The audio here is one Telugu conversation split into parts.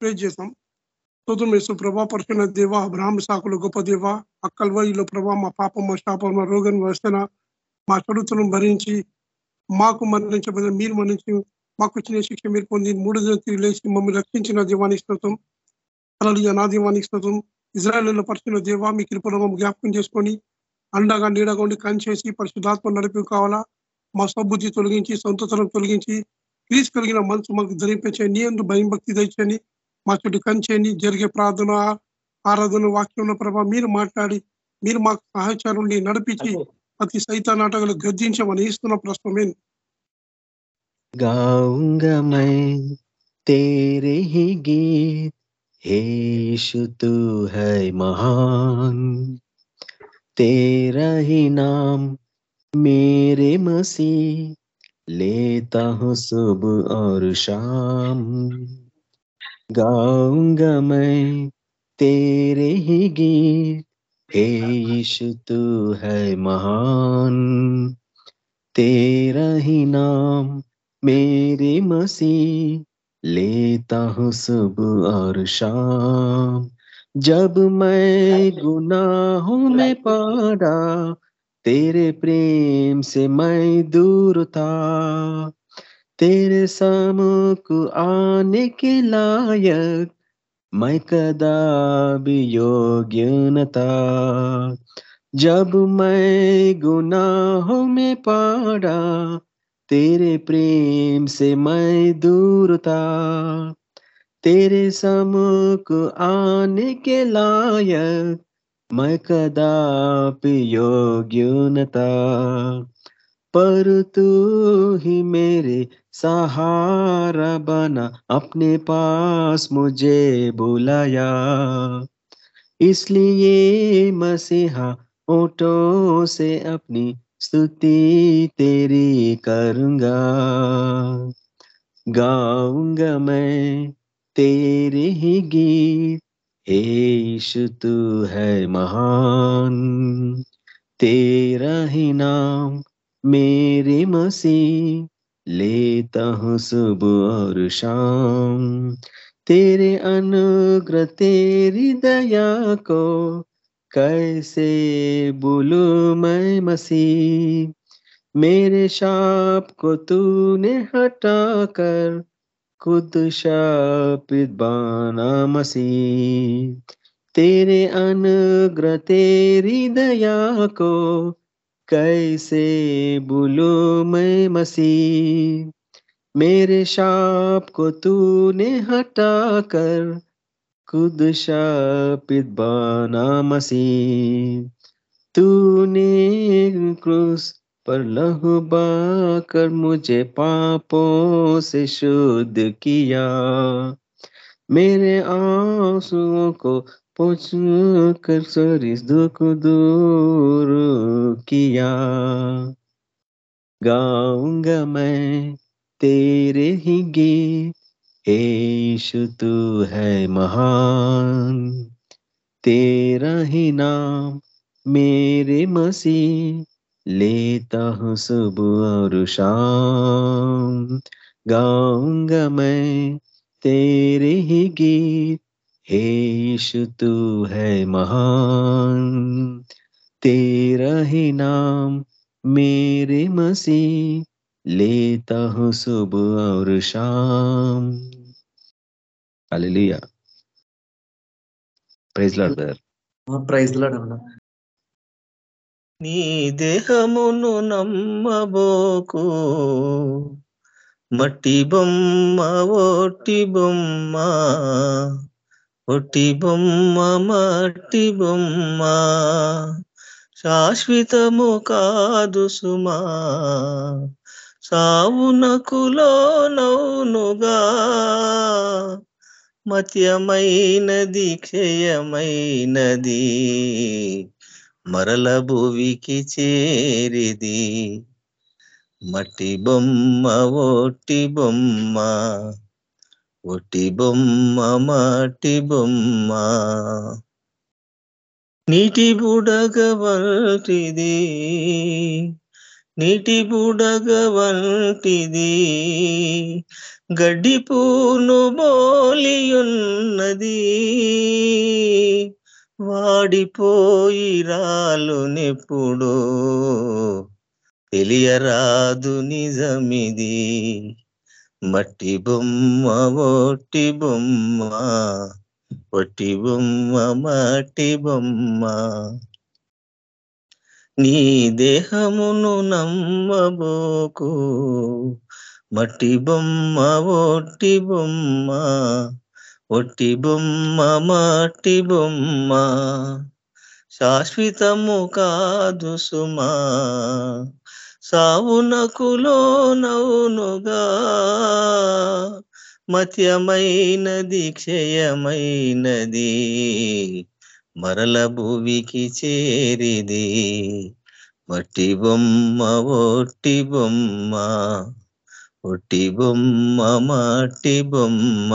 ప్రే చేసాం స్తోత్రం వేసు ప్రభా పరిశున్న దేవ బ్రాహ్మ సాకులు గొప్ప దేవ అక్కల్వయిలో ప్రభా మా పాపం మా శాపం మా రోగం వస్తున్న మా చదువుతులను భరించి మాకు మరణించబడిన మీరు మరణించి మాకు వచ్చిన శిక్ష మీరు పొంది మూడు తిరిగి లేచి మమ్మల్ని రక్షించిన దేవానికి స్తోత్రం. అలా నా దీవానికి స్తోత్రం. ఇజ్రాయల్లో పరిశున్న దేవ మీ కృపలో జ్ఞాపకం చేసుకొని అండగా నీడగా ఉండి కంచేసి పరిశుద్ధాత్మ నడిపి కావాలా? మా సబ్బుద్ధి తొలగించి సొంతతనం తొలగించి క్రీస్ కలిగిన మనసు మాకు ధరింపించే నీ ఎందు భయం భక్తి తెచ్చని మా చుట్టూ కంచేని జరిగే ప్రార్థన ఆరాధన వాక్యంలో ప్రభావ మీరు మాట్లాడి మీరు మాకు సహచారం నడిపించి ప్రతి సైత నాటకాలు గర్జించమని ఇస్తున్న ప్రశ్నమే गाऊंगा मैं तेरे ही गीत हेशु तू है महान तेरा ही नाम मेरे मसीह लेता हूँ सुबह और शाम गाऊँगा मैं तेरे ही गीत। हे यीशु तू है महान, तेरा ही नाम मेरे मसीह। लेता हूँ सुबह और शाम, जब मैं गुनाहों में पड़ा तेरे प्रेम से मैं दूर था। तेरे समुख आने के लायक मैं कदा भी योग्य न था। जब मैं गुनाहों में पड़ा, तेरे प्रेम से मैं दूर था। तेरे समुख आने के लायक मैं कदापि योग्य न था। पर तू ही मेरे सहारा बना अपने पास मुझे बुलाया। इसलिए मसीहा ओटो से अपनी स्तुति तेरी करूँगा। गाऊँगा मैं तेरे ही गीत यीशु तू है महान। तेरा ही नाम मेरे मसीह लेता हूँ सुबह और शाम। तेरे अनुग्रह, तेरी दया को कैसे बोलू मैं मसीह? मेरे शाप को तूने हटा कर खुद शापित बाना मसीह। तेरे अनुग्रह, तेरी दया को कैसे बोलू मैं मसीह? मेरे शाप को तूने हटा कर खुद शापित बाना मसीह। तूने क्रूस पर लहू कर मुझे पापों से शुद्ध किया। मेरे आंसुओं को पूछ कर सरिस दुख दूर किया। गाऊँगा मैं तेरे ही गीत यीशु तू है महान। तेरा ही नाम मेरे मसीह, लेता हूँ सुबह और शाम। गाऊँगा मैं तेरे ही गीत हे यीशु तू है महान तेरा ही नाम मेरे मसीह लेता हूँ सुबह और शाम hallelujah praise lord brother praise lord అన్న నీ దేహమును నమ్మబోకు మట్టి బొమ్మ ఒట్టి బొమ్మ ఒట్టి బొమ్మ మట్టి బొమ్మ శాశ్వతము కాదు సుమా. సావునకులో నౌనుగా మత్యమైనది క్షయమైనది మరల భువికి చేరిది. మట్టి బొమ్మ ఒట్టి బొమ్మ ఒట్టి బొమ్మ మాటి బొమ్మ. నీటి బుడగ వంటిది నీటి బుడగ వంటిది గడ్డి పూను బోలియున్నది వాడిపోయి రాలునెప్పుడు తెలియరాదు నిజమిది. మట్టి బొమ్మ ఒట్టి బొమ్మ ఒట్టి బొమ్మ మట్టి బొమ్మ. నీ దేహమును నమ్మబోకు మట్టి బొమ్మ ఒట్టి బొమ్మ ఒట్టి బొమ్మ మట్టి బొమ్మ. శాశ్వతము కాదు సుమా సావునకు లోనవునుగా మత్యమైనది క్షయమైనది మరల భువికి చేరిది. మట్టి బొమ్మ ఒట్టి బొమ్మ. ఒట్టి బొమ్మ మట్టి బొమ్మ.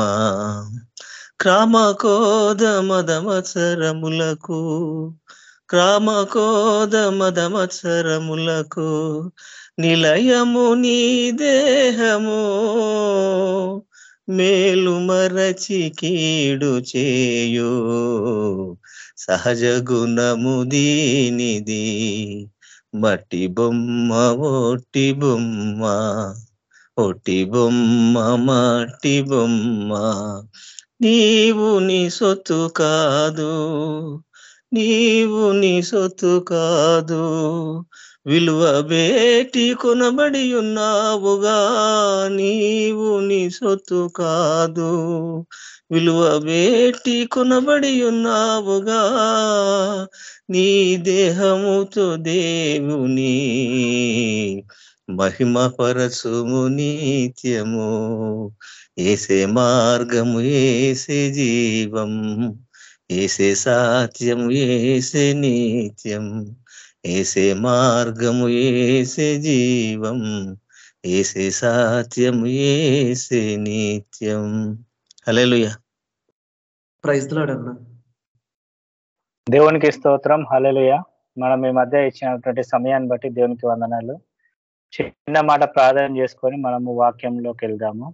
క్రామకోద మదమత్సరములకు క్రామకోదమదమచరములకు నిలయము నీ దేహము. మేలు మరచి కీడు చేయు సహజ గుణము దీనిది. మట్టి బొమ్మ ఒట్టి బొమ్మ ఒట్టి బొమ్మ మట్టి బొమ్మ. నీవు నీ సొత్తు కాదు నీవు నీ సొత్తు కాదు. విలువ బేటి కొనబడి ఉన్నావుగా. నీవు నీ సొత్తు కాదు. విలువ బేటి కొనబడి ఉన్నావుగా. నీ దేహముతో దేవుని మహిమ పరచుము నిత్యము. ఏసే మార్గము ఏసే జీవం. ఏసే సాత్యం ఏసే నిత్యం ఏసే మార్గము ఏసే జీవం ఏసే సాత్యం ఏసే నిత్యం. హల్లెలూయా. ప్రైజ్ అన్న. దేవునికి స్తోత్రం. హల్లెలూయా. మనం ఈ మధ్య ఇచ్చినటువంటి సమయాన్ని బట్టి దేవునికి వందనాలు. చిన్న మాట ప్రార్థన చేసుకొని మనము వాక్యంలోకి వెళ్దాము.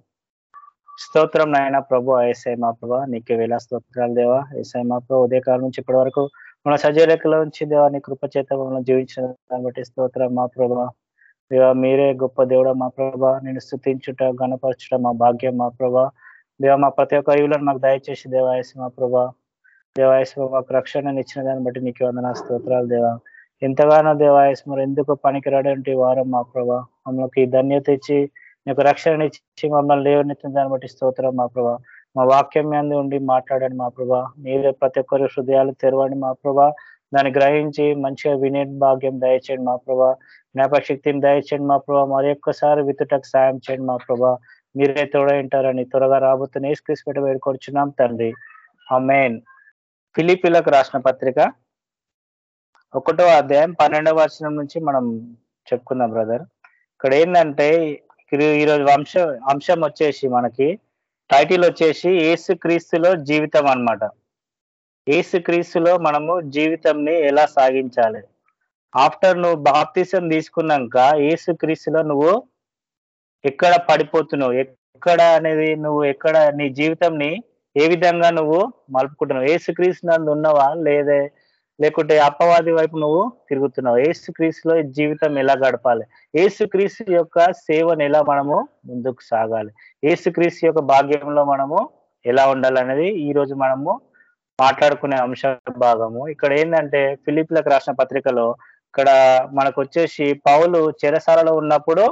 స్తోత్రం నాయన ప్రభు ఏసై మా ప్రభా నీకు వేళ స్తోత్రాలు దేవా. ఏసై మా ప్రభు ఉదయకాలం నుంచి ఇప్పటి వరకు మన సజీలకల నుంచి దేవా నీ కృపచేత మనం జీవించిన దాన్ని బట్టి స్తోత్రం మా ప్రభా. దేవా మీరే గొప్ప దేవుడ మా ప్రభా. నేను స్థుతించుట గణపరచుట మా భాగ్యం మా ప్రభా. దేవా మా ప్రతి ఒక్క ఈవులను మాకు దయచేసి దేవాయసి మా ప్రభా. దేవాయసి మాకు రక్షణను ఇచ్చిన దాన్ని బట్టి నీకు వందన స్తోత్రాలు దేవా. ఎంతగానో దేవాయస్మరు ఎందుకు పనికిరాడంటే వారం మా ప్రభా. మమ్మల్ని ధన్యత ఇచ్చి నీకు రక్షణ ఇచ్చి మమ్మల్ని లేవనెత్తిన దాన్ని బట్టి స్తోత్రం మా ప్రభా. మా వాక్యం మీద ఉండి మాట్లాడండి మా ప్రభా. మీరే ప్రతి ఒక్కరి హృదయాలు తెరవండి మా ప్రభా. దాన్ని గ్రహించి మంచిగా వినే భాగ్యం దయచేయండి మా ప్రభా. జ్ఞాపక శక్తిని దయచేయండి మా ప్రభా. మరి ఒక్కసారి వితుటకు సాయం చేయండి మా ప్రభా. మీరే తోడైంటారని త్వరగా రాబోతున్న ఏసుక్రీస్ పెట్ట వేడుకొచ్చున్నాం తండ్రి. మెయిన్ ఫిలిపిలకు రాసిన పత్రిక ఒకటో అధ్యాయం పన్నెండవ వచనం నుంచి మనం చెప్పుకుందాం బ్రదర్. ఇక్కడ ఏంటంటే ఈరోజు వంశ అంశం వచ్చేసి మనకి టైటిల్ వచ్చేసి ఏసు క్రీస్తులో జీవితం అన్నమాట. ఏసు క్రీస్తులో మనము జీవితంని ఎలా సాగించాలి? ఆఫ్టర్ నువ్వు బాప్తిసం తీసుకున్నాక ఏసు క్రీస్తులో నువ్వు ఎక్కడ పడిపోతున్నావు? ఎక్కడ అనేది నువ్వు ఎక్కడ నీ జీవితంని ఏ విధంగా నువ్వు మలుపుకుంటున్నావు? ఏసు క్రీస్తు నందు ఉన్నవా? లేదే లేకుంటే అప్పవాది వైపు నువ్వు తిరుగుతున్నావు. ఏసు క్రీస్తులో జీవితం ఎలా గడపాలి? ఏసుక్రీస్తు యొక్క సేవను ఎలా మనము ముందుకు సాగాలి? ఏసుక్రీస్తు యొక్క భాగ్యంలో మనము ఎలా ఉండాలనేది ఈ రోజు మనము మాట్లాడుకునే అంశ భాగము. ఇక్కడ ఏంటంటే ఫిలిప్లకు రాసిన పత్రికలో ఇక్కడ మనకు వచ్చేసి పౌలు చెరసాలలో ఉన్నప్పుడు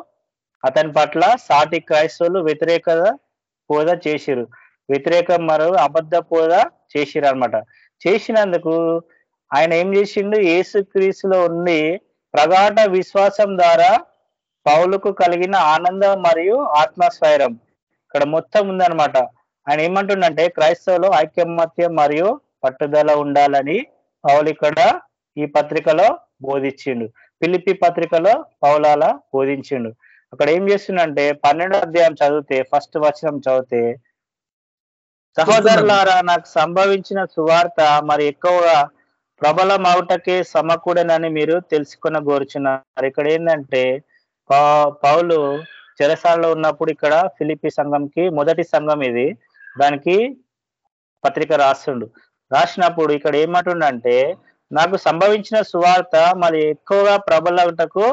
అతని పట్ల సాటి క్రైస్తవులు వ్యతిరేకత పోద చేసిరు వ్యతిరేకం మరో అబద్ధ పోద చేసిరు అనమాట చేసినందుకు ఆయన ఏం చేసిండు? ఏసు క్రీస్తులో ఉండి ప్రగాఢ విశ్వాసం ద్వారా పౌలుకు కలిగిన ఆనందం మరియు ఆత్మస్వైరం. ఇక్కడ మొత్తం ఉందనమాట ఆయన ఏమంటుండంటే క్రైస్తవులు ఐక్యమత్యం మరియు పట్టుదల ఉండాలని పౌలు ఇక్కడ ఈ పత్రికలో బోధించిండు. పిలిపి పత్రికలో పౌలాల బోధించిండు. అక్కడ ఏం చేస్తుండంటే పన్నెండో అధ్యాయం చదివితే ఫస్ట్ వచనం చదివితే సహోదరులారా నాకు సంభవించిన సువార్త మరి ఎక్కువగా ప్రబలమవుటకే సమకూడనని మీరు తెలుసుకున్న కోరుచున్నారు ఇక్కడ ఏంటంటే పౌలు చెరసాలలో ఉన్నప్పుడు ఇక్కడ ఫిలిపి సంఘంకి మొదటి సంఘం ఇది. దానికి పత్రిక రాస్తుండు. రాసినప్పుడు ఇక్కడ ఏమంటుండంటే నాకు సంభవించిన సువార్త మరి ఎక్కువగా ప్రబలటకు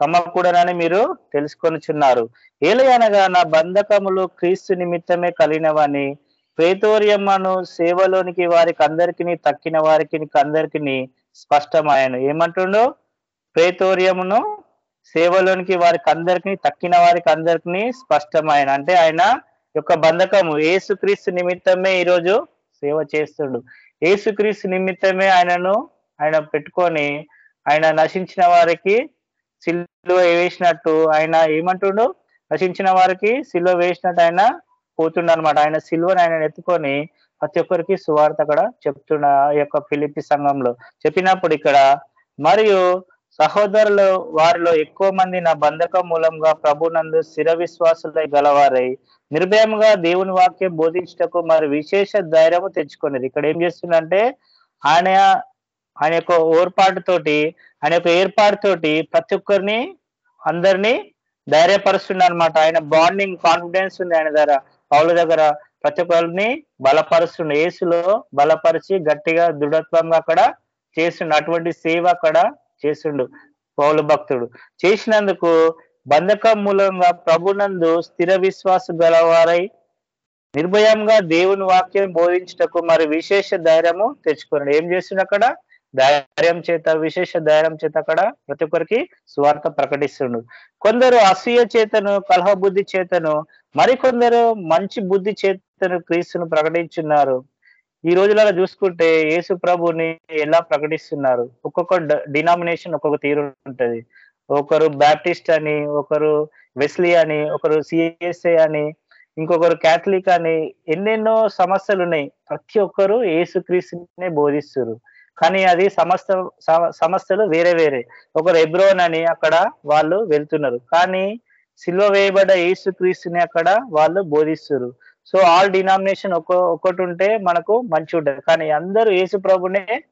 సమకూడనని మీరు తెలుసుకొనిచున్నారు. ఏలయనగా నా బంధకములు క్రీస్తు నిమిత్తమే కలిగినవని ప్రేతోర్యమ్మను సేవలోనికి వారికి అందరికి తక్కిన వారికి అందరికి స్పష్టమాయను. ఏమంటుండో? ప్రేతోర్యమును సేవలోనికి వారికి అందరికి తక్కిన వారికి అందరికి స్పష్టమైన అంటే ఆయన యొక్క బంధకము. ఏసుక్రీస్తు నిమిత్తమే ఈరోజు సేవ చేస్తుడు. ఏసుక్రీస్తు నిమిత్తమే ఆయనను ఆయన పెట్టుకొని ఆయన నశించిన వారికి సిల్వ వేసినట్టు ఆయన ఏమంటుండు? నశించిన వారికి సిల్వ వేసినట్టు ఆయన పోతుండనమాట ఆయన సిల్వను ఆయన ఎత్తుకొని ప్రతి ఒక్కరికి సువార్త అక్కడ చెప్తున్న ఆ యొక్క ఫిలిపి సంఘంలో. చెప్పినప్పుడు ఇక్కడ మరియు సహోదరులు వారిలో ఎక్కువ మంది నా బంధకం మూలంగా ప్రభునందు స్థిర విశ్వాసులై గలవారై నిర్భయంగా దేవుని వాక్యం బోధించటకు మరి విశేష ధైర్యము తెచ్చుకునేది ఇక్కడ ఏం చేస్తుందంటే ఆయన ఆయన యొక్క ఓర్పాటుతోటి ఆయన యొక్క ఏర్పాటుతోటి ప్రతి ఒక్కరిని అందరినీ ధైర్యపరుస్తుంది అనమాట ఆయన బాండింగ్ కాన్ఫిడెన్స్ ఉంది ఆయన ద్వారా పౌల దగ్గర ప్రతి ఒక్కరిని బలపరుస్తుండు. యేసులో బలపరిచి గట్టిగా దృఢత్వంగా అక్కడ చేస్తుండు అటువంటి సేవ అక్కడ చేస్తుండు పౌల భక్తుడు. చేసినందుకు బంధకం మూలంగా ప్రభునందు స్థిర విశ్వాస గలవారై నిర్భయంగా దేవుని వాక్యం బోధించటకు మరి విశేష ధైర్యము తెచ్చుకున్నాడు. ఏం చేస్తుండు అక్కడ? ధైర్యం చేత విశేష ధైర్యం చేత అక్కడ ప్రతి ఒక్కరికి స్వార్థ ప్రకటిస్తుండు. కొందరు అసూయ చేతను కలహ బుద్ధి చేతను మరికొందరు మంచి బుద్ధి చేతను క్రీస్తును ప్రకటించున్నారు. ఈ రోజులలో చూసుకుంటే యేసు ప్రభుని ఎలా ప్రకటిస్తున్నారు? ఒక్కొక్క డినామినేషన్ ఒక్కొక్క తీరు ఉంటది. ఒకరు బ్యాప్టిస్ట్ అని ఒకరు వెస్లీ అని ఒకరు సిఎస్ఏ అని ఇంకొకరు క్యాథలిక్ అని ఎన్నెన్నో సమస్యలు ఉన్నాయి. ప్రతి ఒక్కరు యేసుక్రీస్తునే బోధిస్తున్నారు కానీ అది సమస్త సమ- సమస్యలు వేరే వేరే. ఒకరు ఎబ్రోన్ అని అక్కడ వాళ్ళు వెళ్తున్నారు. కానీ సిల్వ వేయబడ్డ యేసుక్రీస్తుని అక్కడ వాళ్ళు బోధిస్తారు సో ఆల్ డినామినేషన్ ఒక ఒకటి ఉంటే మనకు మంచి ఉంటుంది. కానీ అందరూ యేసు ప్రభునే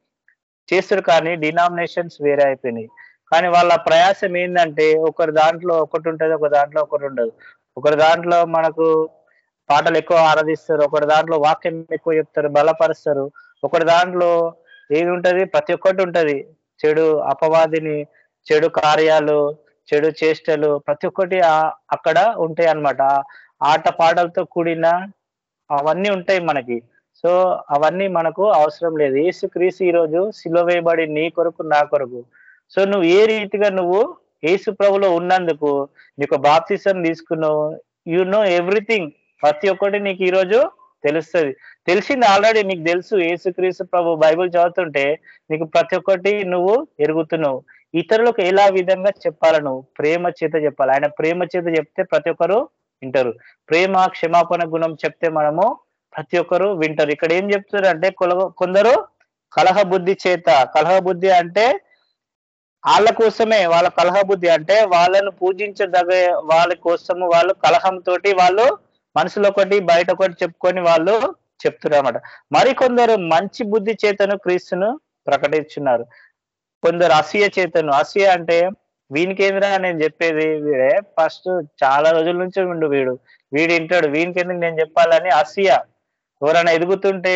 చేస్తారు కానీ డినామినేషన్స్ వేరే అయిపోయినాయి. కానీ వాళ్ళ ప్రయాసం ఏంటంటే ఒకరి దాంట్లో ఒకటి ఉంటుంది ఒక దాంట్లో ఒకటి ఉండదు. ఒకరి దాంట్లో మనకు పాటలు ఎక్కువ ఆరాధిస్తారు ఒకరి దాంట్లో వాక్యం ఎక్కువ చెప్తారు బలపరుస్తారు. ఒకరి దాంట్లో ఏది ఉంటది ప్రతి ఒక్కటి ఉంటది చెడు అపవాదిని చెడు కార్యాలు చెడు చేష్టలు ప్రతి ఒక్కటి అక్కడ ఉంటాయి అన్నమాట ఆట పాటలతో కూడిన అవన్నీ ఉంటాయి మనకి. సో అవన్నీ మనకు అవసరం లేదు. ఏసు ఈరోజు సిలువ వేయబడి నీ కొరకు నా కొరకు. సో నువ్వు ఏ రీతిగా నువ్వు యేసు ప్రభులో ఉన్నందుకు నీకు బాప్తిసం తీసుకున్నావు? You know everything. ప్రతి ఒక్కటి నీకు ఈరోజు తెలుస్తుంది. తెలిసింది ఆల్రెడీ నీకు తెలుసు యేసుక్రీస్తు ప్రభు బైబిల్ చదువుతుంటే నీకు ప్రతి ఒక్కటి నువ్వు ఎరుగుతున్నావు. ఇతరులకు ఎలా విధంగా చెప్పాలి నువ్వు ప్రేమ చేత చెప్పాలి. ఆయన ప్రేమ చేత చెప్తే ప్రతి ఒక్కరు వింటారు. ప్రేమ క్షమాపణ గుణం చెప్తే మనము ప్రతి ఒక్కరు వింటారు. ఇక్కడ ఏం చెప్తున్నారు అంటే కొల- కొందరు కలహ బుద్ధి చేత కలహ బుద్ధి అంటే వాళ్ళ కోసమే వాళ్ళ కలహ బుద్ధి అంటే వాళ్ళను పూజించదగ వాళ్ళ కోసము వాళ్ళు కలహంతో వాళ్ళు మనసులో ఒకటి బయట ఒకటి చెప్పుకొని వాళ్ళు చెప్తున్నారు అనమాట మరికొందరు మంచి బుద్ధి చేతను క్రీస్తును ప్రకటించున్నారు. కొందరు అసూయ చేతను. అసూయ అంటే వీనికేంద్రా నేను చెప్పేది? వీడే ఫస్ట్ చాలా రోజుల నుంచి ఉండు వీడు. వీడు వింటాడు వీనికి నేను చెప్పాలని అసూయ. ఎవరైనా ఎదుగుతుంటే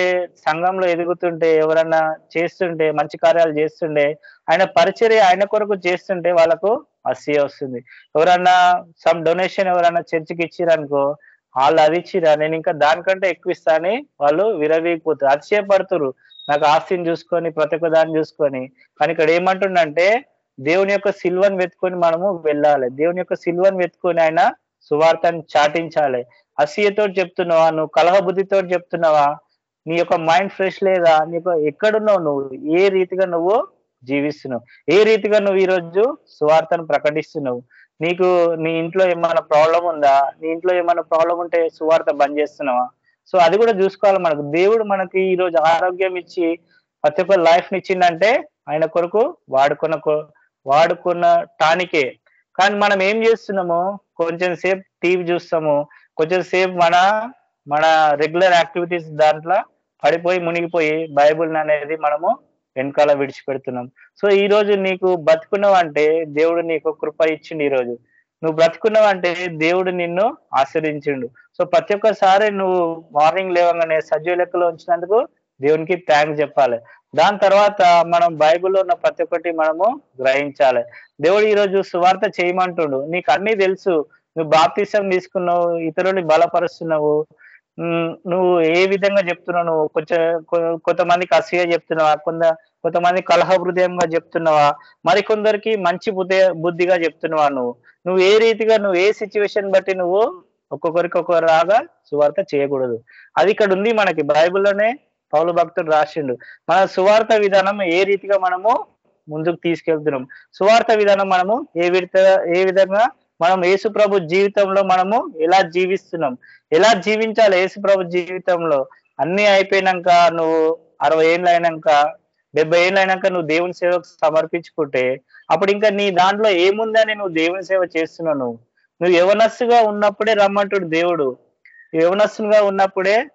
సంఘంలో ఎదుగుతుంటే ఎవరైనా చేస్తుంటే మంచి కార్యాలు చేస్తుండే ఆయన పరిచర్య ఆయన కొరకు చేస్తుంటే వాళ్ళకు అసూయ వస్తుంది. ఎవరన్నా సమ్ డొనేషన్ ఎవరైనా చర్చికి ఇచ్చిరనుకో వాళ్ళు అది ఇచ్చిరా నేను ఇంకా దానికంటే ఎక్కువ ఇస్తా అని వాళ్ళు విరవీగిపోతారు. అతిశయపడుతురు నాకు ఆస్తిని చూసుకొని ప్రతి ఒక్క దాన్ని చూసుకొని. కానీ ఇక్కడ ఏమంటుండంటే దేవుని యొక్క సిల్వను వెతుకొని మనము వెళ్ళాలి. దేవుని యొక్క సిల్వను వెతుకొని ఆయన సువార్తను చాటించాలి. అసూయతో చెప్తున్నావా? నువ్వు కలహ బుద్ధితో చెప్తున్నావా? నీ యొక్క మైండ్ ఫ్రెష్ లేదా? నీకు ఎక్కడున్నావు నువ్వు? ఏ రీతిగా నువ్వు జీవిస్తున్నావు? ఏ రీతిగా నువ్వు ఈరోజు సువార్తను ప్రకటిస్తున్నావు? నీకు నీ ఇంట్లో ఏమైనా ప్రాబ్లం ఉందా? నీ ఇంట్లో ఏమైనా ప్రాబ్లం ఉంటే సువార్త బంద్ చేస్తున్నావా? సో అది కూడా చూసుకోవాలి మనకు. దేవుడు మనకి ఈ రోజు ఆరోగ్యం ఇచ్చి ప్రతి ఒక్క లైఫ్ ఇచ్చిందంటే ఆయన కొరకు వాడుకున్న వాడుకున్న టానికే. కానీ మనం ఏం చేస్తున్నాము? కొంచెం సేపు టీవీ చూస్తాము. కొంచెం సేపు మన మన రెగ్యులర్ యాక్టివిటీస్ దాంట్లో పడిపోయి మునిగిపోయి బైబుల్ అనేది మనము వెనకాల విడిచిపెడుతున్నాం. సో ఈ రోజు నీకు బతుకున్నావు అంటే దేవుడు నీకు కృప ఇచ్చిండు ఈ రోజు. నువ్వు బ్రతుకున్నావంటే దేవుడు నిన్ను ఆశ్రయించిండు సో ప్రతి ఒక్కసారి నువ్వు మార్నింగ్ లేవగానే సజీవ లెక్కలో ఉంచినందుకు దేవునికి థ్యాంక్స్ చెప్పాలి. దాని తర్వాత మనం బైబిల్లో ఉన్న ప్రతి ఒక్కటి మనము గ్రహించాలి. దేవుడు ఈరోజు సువార్త చేయమంటుండు. నీకు అన్ని తెలుసు. నువ్వు బాప్తిసం తీసుకున్నావు ఇతరుని బలపరుస్తున్నావు. నువ్వు ఏ విధంగా చెప్తున్నావు? నువ్వు కొంచెం కొంతమందికి అసూయ చెప్తున్నావా? కొంత కొంతమంది కలహ హృదయంగా చెప్తున్నావా? మరి కొందరికి మంచి బుద్ధి బుద్ధిగా చెప్తున్నావా నువ్వు? నువ్వు ఏ రీతిగా నువ్వు ఏ సిచ్యువేషన్ బట్టి నువ్వు ఒక్కొక్కరికి ఒక్కొక్కరాగా సువార్త చేయకూడదు. అది ఇక్కడ ఉంది మనకి బైబిల్లోనే పౌలు భక్తుడు రాసిండు. మన సువార్త విధానం ఏ రీతిగా మనము ముందుకు తీసుకెళ్తున్నాం? సువార్త విధానం మనము ఏ విధ ఏ విధంగా మనం యేసు ప్రభు జీవితంలో మనము ఎలా జీవిస్తున్నాం? ఎలా జీవించాలి యేసు ప్రభు జీవితంలో? అన్ని అయిపోయినాక నువ్వు అరవై ఏళ్ళు అయినాక డెబ్బై ఏళ్ళు అయినాక నువ్వు దేవుని సేవకు సమర్పించుకుంటే అప్పుడు ఇంకా నీ దాంట్లో ఏముందని నువ్వు దేవుని సేవ చేస్తున్నావు నువ్వు? నువ్వు యవనస్సుగా ఉన్నప్పుడే రమ్మంటుడు దేవుడు. యవనస్సుగా ఉన్నప్పుడే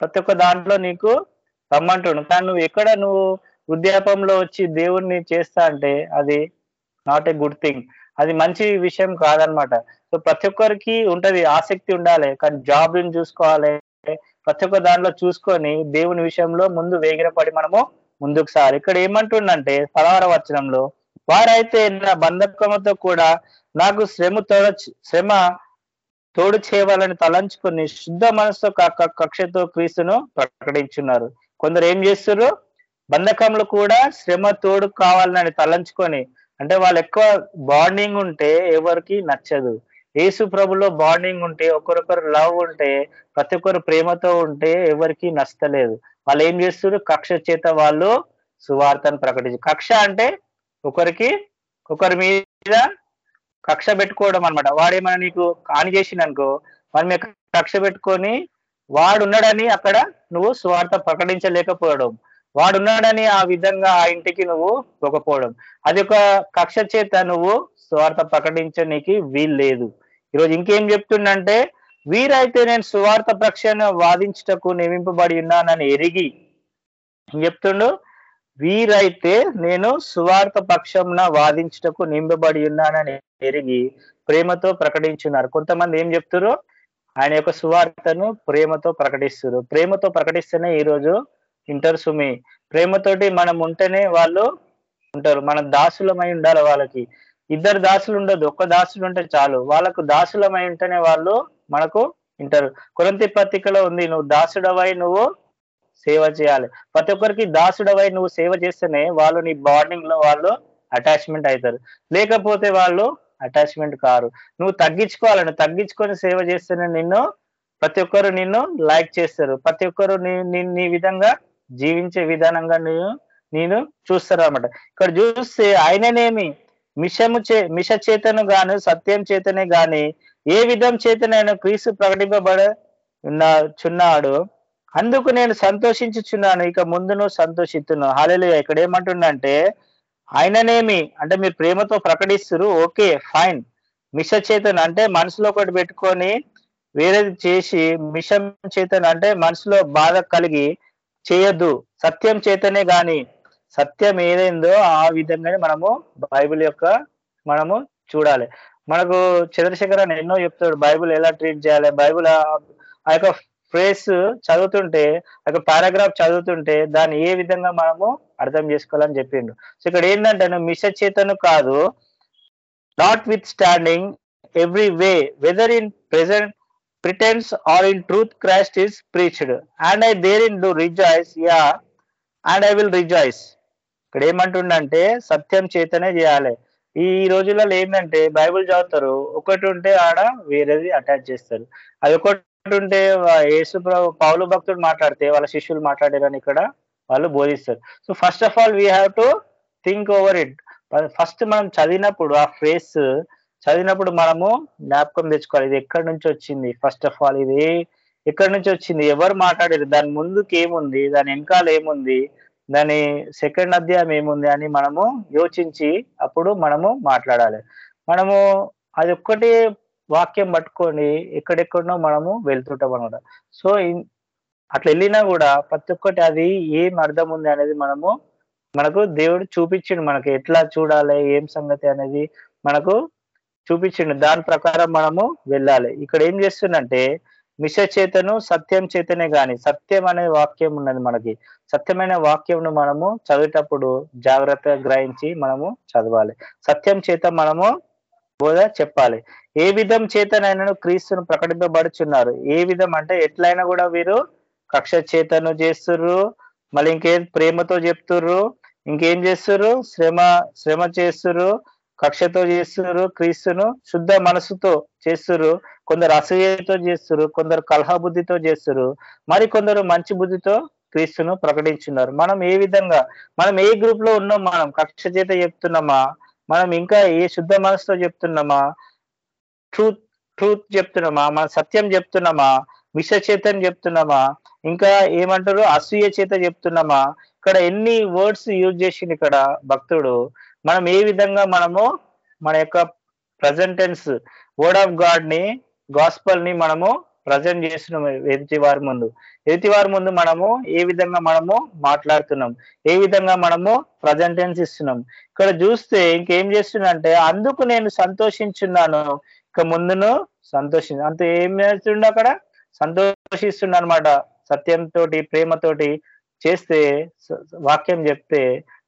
ప్రతి ఒక్క దాంట్లో నీకు రమ్మంటుడు. కానీ నువ్వు ఎక్కడ నువ్వు వృద్ధాపంలో వచ్చి దేవుణ్ణి చేస్తా అంటే అది నాట్ ఏ గుడ్ థింగ్ అది మంచి విషయం కాదనమాట. సో ప్రతి ఒక్కరికి ఉంటది ఆసక్తి ఉండాలి. కానీ జాబ్ చూసుకోవాలి. ప్రతి ఒక్క దాంట్లో చూసుకొని దేవుని విషయంలో ముందు వేగిరపడి మనము ముందుకు సారి ఇక్కడ ఏమంటుండంటే పదహార వచనంలో వారైతే నా బంధకముతో కూడా నాకు శ్రమ తోడ శ్రమ తోడు చేయవాలని తలంచుకొని శుద్ధ మనసుతో కక్షతో క్రీస్తును ప్రకటించున్నారు. కొందరు ఏం చేస్తున్నారు బంధకంలో కూడా శ్రమ తోడు కావాలని తలంచుకొని అంటే వాళ్ళు ఎక్కువ బాండింగ్ ఉంటే ఎవరికి నచ్చదు. యేసు ప్రభులో బాండింగ్ ఉంటే ఒకరొకరు లవ్ ఉంటే ప్రతి ఒక్కరు ప్రేమతో ఉంటే ఎవరికి నచ్చలేదు. వాళ్ళు ఏం చేస్తారు కక్ష చేత వాళ్ళు సువార్తను ప్రకటించు కక్ష అంటే ఒకరికి ఒకరి మీద కక్ష పెట్టుకోవడం అనమాట వాడేమైనా నీకు హాని చేసిందనుకో మనం కక్ష పెట్టుకొని వాడు ఉన్నాడని అక్కడ నువ్వు స్వార్థ ప్రకటించలేకపోవడం. వాడు ఉన్నాడని ఆ విధంగా ఆ ఇంటికి నువ్వు పోకపోవడం. అది ఒక కక్ష చేత నువ్వు స్వార్థ ప్రకటించడానికి వీలు లేదు ఈరోజు ఇంకేం చెప్తుండంటే వీరైతే నేను సువార్త ప్రక్షణ వాదించుటకు నియమింపబడి ఉన్నానని ఎరిగి చెప్తుండు? వీరైతే నేను సువార్త పక్షంన వాదించుటకు నింపబడి ఉన్నానని ఎరిగి ప్రేమతో ప్రకటించున్నారు. కొంతమంది ఏం చెప్తారు ఆయన యొక్క సువార్తను ప్రేమతో ప్రకటిస్తున్నారు ప్రేమతో ప్రకటిస్తేనే ఈ రోజు ఇంటర్ సుమి. ప్రేమతోటి మనం ఉంటేనే వాళ్ళు ఉంటారు. మన దాసులమై ఉండాలి వాళ్ళకి. ఇద్దరు దాసులు ఉండదు ఒక్క దాసులు ఉంటే చాలు. వాళ్ళకు దాసులమై ఉంటేనే వాళ్ళు మనకు వింటారు కొరంతి పత్రికలో ఉంది నువ్వు దాసుడవై నువ్వు సేవ చేయాలి. ప్రతి ఒక్కరికి దాసుడవై నువ్వు సేవ చేస్తేనే వాళ్ళు నీ బాండింగ్లో వాళ్ళు అటాచ్మెంట్ అవుతారు లేకపోతే వాళ్ళు అటాచ్మెంట్ కారు. నువ్వు తగ్గించుకోవాలని తగ్గించుకొని సేవ చేస్తేనే నిన్ను ప్రతి ఒక్కరు నిన్ను లైక్ చేస్తారు. ప్రతి ఒక్కరు నీ- నీ విధంగా జీవించే విధానంగా నేను నేను చూస్తారు అనమాట ఇక్కడ చూస్తే ఆయననేమి మిషము చే మిష చేతను గాను సత్యం చేతనే గాని ఏ విధం చేతనైనా క్రీస్తు ప్రకటింపబడ చున్నాడు. అందుకు నేను సంతోషించుచున్నాను ఇక ముందును సంతోషిస్తున్నాను హాలేలు ఇక్కడ ఏమంటుండంటే ఆయననేమి అంటే మీరు ప్రేమతో ప్రకటిస్తారు ఓకే ఫైన్. మిష చేతన అంటే మనసులో ఒకటి పెట్టుకొని వేరేది చేసి మిషం చేతన అంటే మనసులో బాధ కలిగి చేయొద్దు. సత్యం చేతనే గాని సత్యం ఏదైందో ఆ విధంగానే మనము బైబిల్ యొక్క మనము చూడాలి. మనకు చంద్రశేఖర్ అని ఎన్నో చెప్తాడు బైబిల్ ఎలా ట్రీట్ చేయాలి బైబిల్ ఆ- యొక్క ఫ్రేస్ చదువుతుంటే ఆ యొక్క పారాగ్రాఫ్ చదువుతుంటే దాన్ని ఏ విధంగా మనము అర్థం చేసుకోవాలని చెప్పిండు. సో ఇక్కడ ఏంటంటే నువ్వు మిష చేతను కాదు notwithstanding every way whether in present pretence or in truth Christ is preached and I therein do rejoice yea and I will rejoice ఇక్కడ ఏమంటుండంటే సత్యం చేతనే చేయాలి. ఈ రోజులలో ఏంటంటే బైబిల్ చదువుతారు. ఒకటి ఉంటే ఆడ వేరేది అటాచ్ చేస్తారు. అది ఒకటి ఉంటే యేసు పౌలు భక్తుడు మాట్లాడితే వాళ్ళ శిష్యులు మాట్లాడారని ఇక్కడ వాళ్ళు బోధిస్తారు. So first of all we have to think over it first మనం చదివినప్పుడు ఆ ఫ్రేస్ చదివినప్పుడు మనము జ్ఞాపకం తెచ్చుకోవాలి. ఇది ఎక్కడి నుంచి వచ్చింది? ఫస్ట్ ఆఫ్ ఆల్ ఇది ఎక్కడి నుంచి వచ్చింది? ఎవరు మాట్లాడారు? దాని ముందుకు ఏముంది? దాని వెనకాల ఏముంది? దాని సెకండ్ అధ్యాయం ఏముంది? అని మనము యోచించి అప్పుడు మనము మాట్లాడాలి. మనము అది ఒక్కటి వాక్యం పట్టుకొని ఎక్కడెక్కడనో మనము వెళ్తుంటాం అనమాట సో అట్లా వెళ్ళినా కూడా ప్రతి ఒక్కటి అది ఏం అర్థం ఉంది అనేది మనము మనకు దేవుడు చూపించిండు మనకి. ఎట్లా చూడాలి? ఏం సంగతి అనేది మనకు చూపించిండు. దాని ప్రకారం మనము వెళ్ళాలి. ఇక్కడ ఏం చేస్తుందంటే మిష చేతను సత్యం చేతనే గాని సత్యం అనే వాక్యం ఉన్నది మనకి. సత్యమైన వాక్యంను మనము చదివేటప్పుడు జాగ్రత్తగా గ్రహించి మనము చదవాలి. సత్యం చేత మనము బోధ చెప్పాలి. ఏ విధం చేతనైనా క్రీస్తును ప్రకటింపబడుచున్నారు? ఏ విధం అంటే ఎట్లయినా కూడా వీరు కక్ష చేతను చేస్తుర్రు మళ్ళీ ఇంకేం ప్రేమతో చెప్తుర్రు ఇంకేం చేస్తుర్రు? శ్రమ శ్రమ చేస్తుర్రు కక్షతో చేస్తున్నారు క్రీస్తును శుద్ధ మనసుతో చేస్తురు. కొందరు అసూయతో చేస్తురు కొందరు కలహ బుద్ధితో చేస్తురు. మరి కొందరు మంచి బుద్ధితో క్రీస్తును ప్రకటించున్నారు మనం ఏ విధంగా మనం ఏ గ్రూప్లో ఉన్నాం మనం? కక్ష చేత చెప్తున్నామా? మనం ఇంకా ఏ శుద్ధ మనసుతో చెప్తున్నామా? Truth truth చెప్తున్నామా? మన సత్యం చెప్తున్నామా? విష చేతని చెప్తున్నామా? ఇంకా ఏమంటారు? అసూయ చేత చెప్తున్నామా? ఇక్కడ ఎన్ని వర్డ్స్ యూజ్ చేసిండు ఇక్కడ భక్తుడు? మనం ఏ విధంగా మనము మన యొక్క ప్రజెంటెన్స్ వర్డ్ ఆఫ్ గాడ్ని గాస్పల్ని మనము ప్రజెంట్ చేస్తున్నాం ఎదుటి వారి ముందు. ఎదుటి వారి ముందు మనము ఏ విధంగా మనము మాట్లాడుతున్నాం? ఏ విధంగా మనము ప్రజెంటెన్స్ ఇస్తున్నాం? ఇక్కడ చూస్తే ఇంకేం చేస్తుందంటే అందుకు నేను సంతోషించున్నాను. ఇక ముందును సంతోషి అంత ఏం చేస్తుండ అక్కడ? సంతోషిస్తుండ అనమాట సత్యంతో ప్రేమతోటి చేస్తే వాక్యం చెప్తే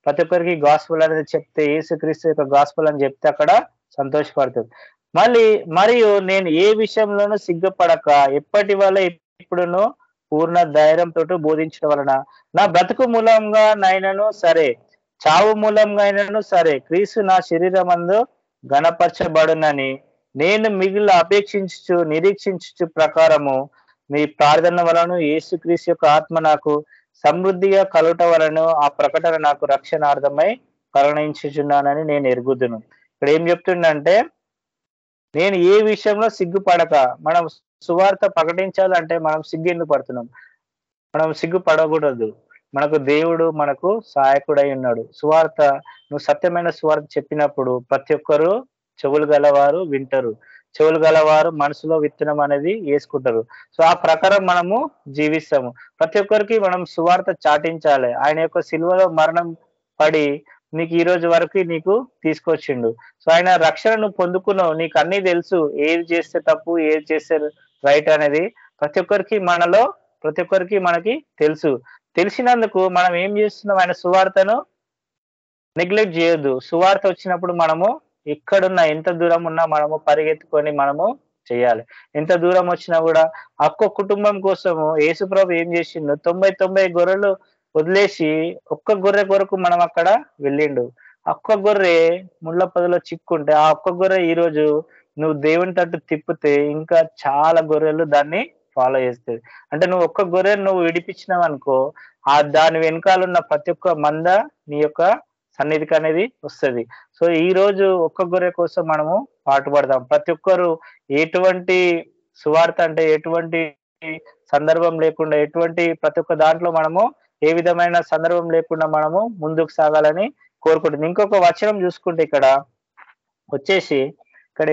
ప్రతి ఒక్కరికి గాస్పుల్ అనేది చెప్తే యేసుక్రీస్తు యొక్క గాస్పుల్ అని చెప్తే అక్కడ సంతోషపడుతుంది మళ్ళీ మరియు నేను ఏ విషయంలోనూ సిగ్గుపడక ఎప్పటి వల్ల ఇప్పుడును పూర్ణ ధైర్యంతో బోధించడం వలన నా బ్రతుకు మూలంగా నైనను సరే చావు మూలంగా అయినను సరే క్రీస్తు నా శరీరం అందు గణపరచబడునని నేను మిగిలిన అపేక్షించు నిరీక్షించు ప్రకారము మీ ప్రార్థన వలన యేసుక్రీస్తు యొక్క ఆత్మ నాకు సమృద్ధిగా కలుట వలన ఆ ప్రకటన నాకు రక్షణార్థమై కరుణించుచున్నానని నేను ఎరుగుదును. ఇక్కడ ఏం చెప్తుండంటే నేను ఏ విషయంలో సిగ్గుపడక మనం సువార్త ప్రకటించాలంటే మనం సిగ్గు ఎందుకు పడుతున్నాం? మనం సిగ్గు పడకూడదు మనకు దేవుడు మనకు సహాయకుడై ఉన్నాడు. సువార్త నువ్వు సత్యమైన సువార్త చెప్పినప్పుడు ప్రతి ఒక్కరు చెవులు గలవారు వింటారు. చెవులు గలవారు మనసులో విత్తనం అనేది వేసుకుంటారు. సో ఆ ప్రకారం మనము జీవిస్తాము. ప్రతి ఒక్కరికి మనం సువార్త చాటించాలి. ఆయన యొక్క సిల్వలో మరణం పడి నీకు ఈ రోజు వరకు నీకు తీసుకొచ్చిండు. సో ఆయన రక్షణను పొందుకున్నావు. నీకు అన్ని తెలుసు. ఏది చేస్తే తప్పు ఏది చేస్తే రైట్ అనేది ప్రతి ఒక్కరికి మనలో ప్రతి ఒక్కరికి మనకి తెలుసు. తెలిసినందుకు మనం ఏం చేస్తున్నాం? ఆయన సువార్తను నెగ్లెక్ట్ చేయొద్దు. సువార్త వచ్చినప్పుడు మనము ఎక్కడున్నా ఎంత దూరం ఉన్నా మనము పరిగెత్తుకొని మనము చేయాలి. ఎంత దూరం వచ్చినా కూడా ఒక్క కుటుంబం కోసము యేసుప్రభు ఏం చేసిండు? తొంభై తొంభై గొర్రెలు వదిలేసి ఒక్క గొర్రె కొరకు మనం అక్కడ వెళ్ళిండు. ఒక్క గొర్రె ముళ్ళ పదిలో చిక్కుంటే ఆ ఒక్క గొర్రె ఈ రోజు నువ్వు దేవుని తట్టు తిప్పితే ఇంకా చాలా గొర్రెలు దాన్ని ఫాలో చేస్తుంది అంటే నువ్వు ఒక్క గొర్రె నువ్వు విడిపించినావు అనుకో ఆ దాని వెనకాల ఉన్న ప్రతి ఒక్క మంద నీ యొక్క సన్నిధికి అనేది వస్తుంది. సో ఈ రోజు ఒక్క గొర్రె కోసం మనము పాటుపడదాం ప్రతి ఒక్కరు ఎటువంటి సువార్త అంటే ఎటువంటి సందర్భం లేకుండా ఎటువంటి ప్రతి ఒక్క దాంట్లో మనము ఏ విధమైన సందర్భం లేకుండా మనము ముందుకు సాగాలని కోరుకుంటుంది ఇంకొక వచనం చూసుకుంటే ఇక్కడ వచ్చేసి ఇక్కడ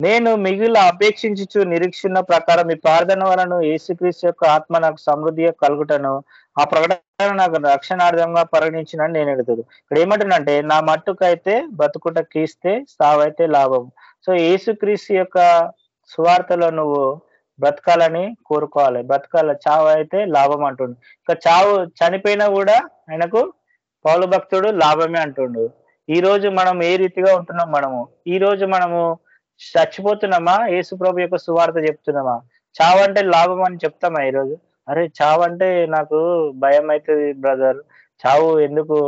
నేను మిగిలిన అపేక్షించుచు నిరీక్షణ ప్రకారం ఈ ప్రార్థన వలన యేసుక్రీస్తు యొక్క ఆత్మ నాకు సమృద్ధిగా కలుగుటను. ఆ ప్రకటన నాకు రక్షణార్థంగా పరిగణించిన నేను ఎడుతుంది ఇక్కడ ఏమంటుందంటే నా మట్టుకైతే బ్రతుకుట క్రీస్తే సావైతే లాభం. సో యేసుక్రీస్తు యొక్క సువార్తలో నువ్వు బ్రతకాలని కోరుకోవాలి. బ్రతకాల చావు అయితే లాభం అంటుండు. ఇక చావు చనిపోయినా కూడా ఆయనకు పౌలు భక్తుడు లాభమే అంటుండు. ఈ రోజు మనం ఏ రీతిగా ఉంటున్నాం మనము? ఈ రోజు మనము చచ్చిపోతున్నామా? యేసు ప్రభు యొక్క సువార్త చెప్తున్నామా? చావు అంటే లాభం అని చెప్తామా ఈరోజు అరే చావు అంటే నాకు భయం అవుతుంది బ్రదర్ చావు ఎందుకు?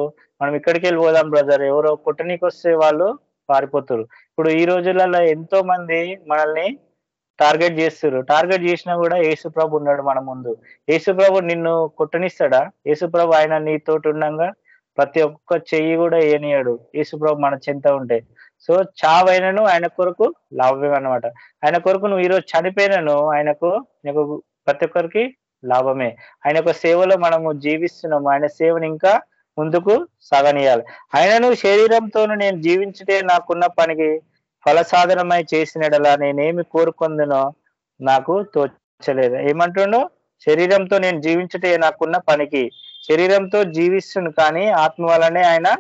మనం ఇక్కడికి వెళ్ళి పోదాం బ్రదర్ ఎవరో కుట్టనీకి వస్తే వాళ్ళు పారిపోతారు. ఇప్పుడు ఈ రోజులలో ఎంతో మంది మనల్ని టార్గెట్ చేస్తారు. టార్గెట్ చేసినా కూడా యేసు ప్రభు ఉన్నాడు మన ముందు. యేసు ప్రభు నిన్ను కొట్టనిస్తాడా? యేసు ప్రభు ఆయన నీతోటి ఉండగా ప్రతి ఒక్క చెయ్యి కూడా ఏనియాడు. యేసు ప్రభు మన చెంత ఉంటే. సో చావైనను ఆయన కొరకు లాభమే అన్నమాట ఆయన కొరకు నువ్వు ఈరోజు చనిపోయినను ఆయనకు నీకు ప్రతి ఒక్కరికి లాభమే. ఆయన యొక్క సేవలో మనము జీవిస్తున్నాము. ఆయన సేవను ఇంకా ముందుకు సాగనీయాలి. ఆయనను శరీరంతోను నేను జీవించుటే నాకున్న పనికి ఫలసాధనమై చేసినడలా నేనేమి కోరుకుందునో నాకు తోచలేదు. ఏమంటుండో? శరీరంతో నేను జీవించుటే నాకున్న పనికి. శరీరంతో జీవిస్తును కానీ ఆత్మ వల్లనే ఆయన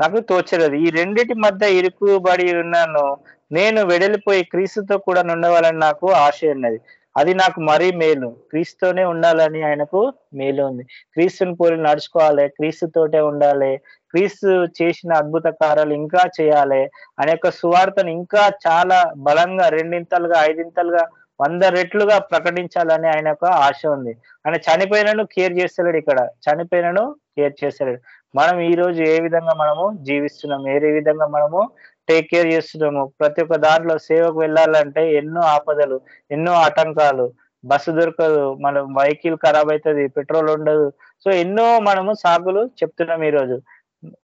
నాకు తోచలేదు. ఈ రెండిటి మధ్య ఇరుకుబడి ఉన్నాను. నేను వెడలిపోయి క్రీస్తుతో కూడా ఉండవాలని నాకు ఆశ ఉన్నది. అది నాకు మరీ మేలు. క్రీస్తుతోనే ఉండాలని ఆయనకు మేలు ఉంది. క్రీస్తుని పోలి నడుచుకోవాలి క్రీస్తుతోటే ఉండాలి క్రీస్తు చేసిన అద్భుత కార్యాలు ఇంకా చేయాలి అనే యొక్క సువార్తను ఇంకా చాలా బలంగా రెండింతలుగా ఐదింతలుగా వంద రెట్లుగా ప్రకటించాలని ఆయన యొక్క ఆశ ఉంది. ఆయన చనిపోయినను కేర్ చేస్తలేడు ఇక్కడ. చనిపోయినను కేర్ చేస్తలేడు. మనం ఈ రోజు ఏ విధంగా మనము జీవిస్తున్నాం? ఏ విధంగా మనము టేక్ కేర్ చేస్తున్నాము. ప్రతి ఒక్క దారిలో సేవకు వెళ్ళాలంటే ఎన్నో ఆపదలు ఎన్నో ఆటంకాలు. బస్సు దొరకదు మన వెహికల్ ఖరాబ్ అవుతుంది పెట్రోల్ ఉండదు. సో ఎన్నో మనము సాగులు చెప్తున్నాం ఈరోజు.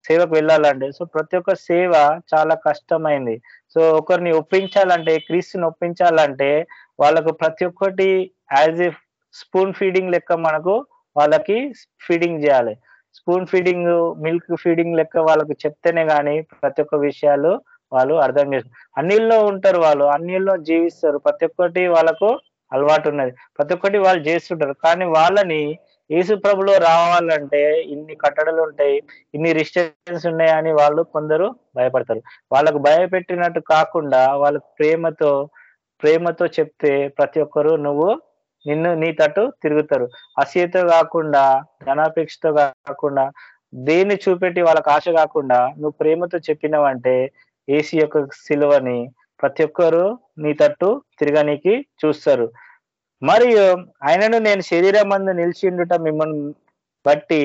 సేవకు వెళ్ళాలంటే. సో ప్రతి ఒక్క సేవ చాలా కష్టమైంది. సో ఒకరిని ఒప్పించాలంటే క్రీస్తుని ఒప్పించాలంటే వాళ్ళకు ప్రతి ఒక్కటి యాజ్ ఏ స్పూన్ ఫీడింగ్ లెక్క మనకు వాళ్ళకి ఫీడింగ్ చేయాలి. స్పూన్ ఫీడింగ్ మిల్క్ ఫీడింగ్ లెక్క వాళ్ళకి చెప్తేనే కానీ ప్రతి ఒక్క విషయాలు వాళ్ళు అర్థం చేస్తారు అన్నిల్లో ఉంటారు వాళ్ళు అన్నిల్లో జీవిస్తారు. ప్రతి ఒక్కటి వాళ్ళకు అలవాటు ఉన్నది. ప్రతి ఒక్కటి వాళ్ళు చేస్తుంటారు. కానీ వాళ్ళని యేసు ప్రభులో రావాలంటే ఇన్ని కట్టడలు ఉంటాయి ఇన్ని రిస్ట్రిక్షన్స్ ఉన్నాయని వాళ్ళు కొందరు భయపడతారు. వాళ్ళకు భయపెట్టినట్టు కాకుండా వాళ్ళ ప్రేమతో ప్రేమతో చెప్తే ప్రతి ఒక్కరు నువ్వు నిన్ను నీ తట్టు తిరుగుతారు. అసూయతో కాకుండా ధనాపేక్షతో కాకుండా దేన్ని చూపెట్టి వాళ్ళకి ఆశ కాకుండా నువ్వు ప్రేమతో చెప్పినావంటే ఏసీ యొక్క సిలువని ప్రతి ఒక్కరు నీ తట్టు తిరగనీకి చూస్తారు. మరియు ఆయనను నేను శరీరం మందు నిలిచిండుట మిమ్మల్ని బట్టి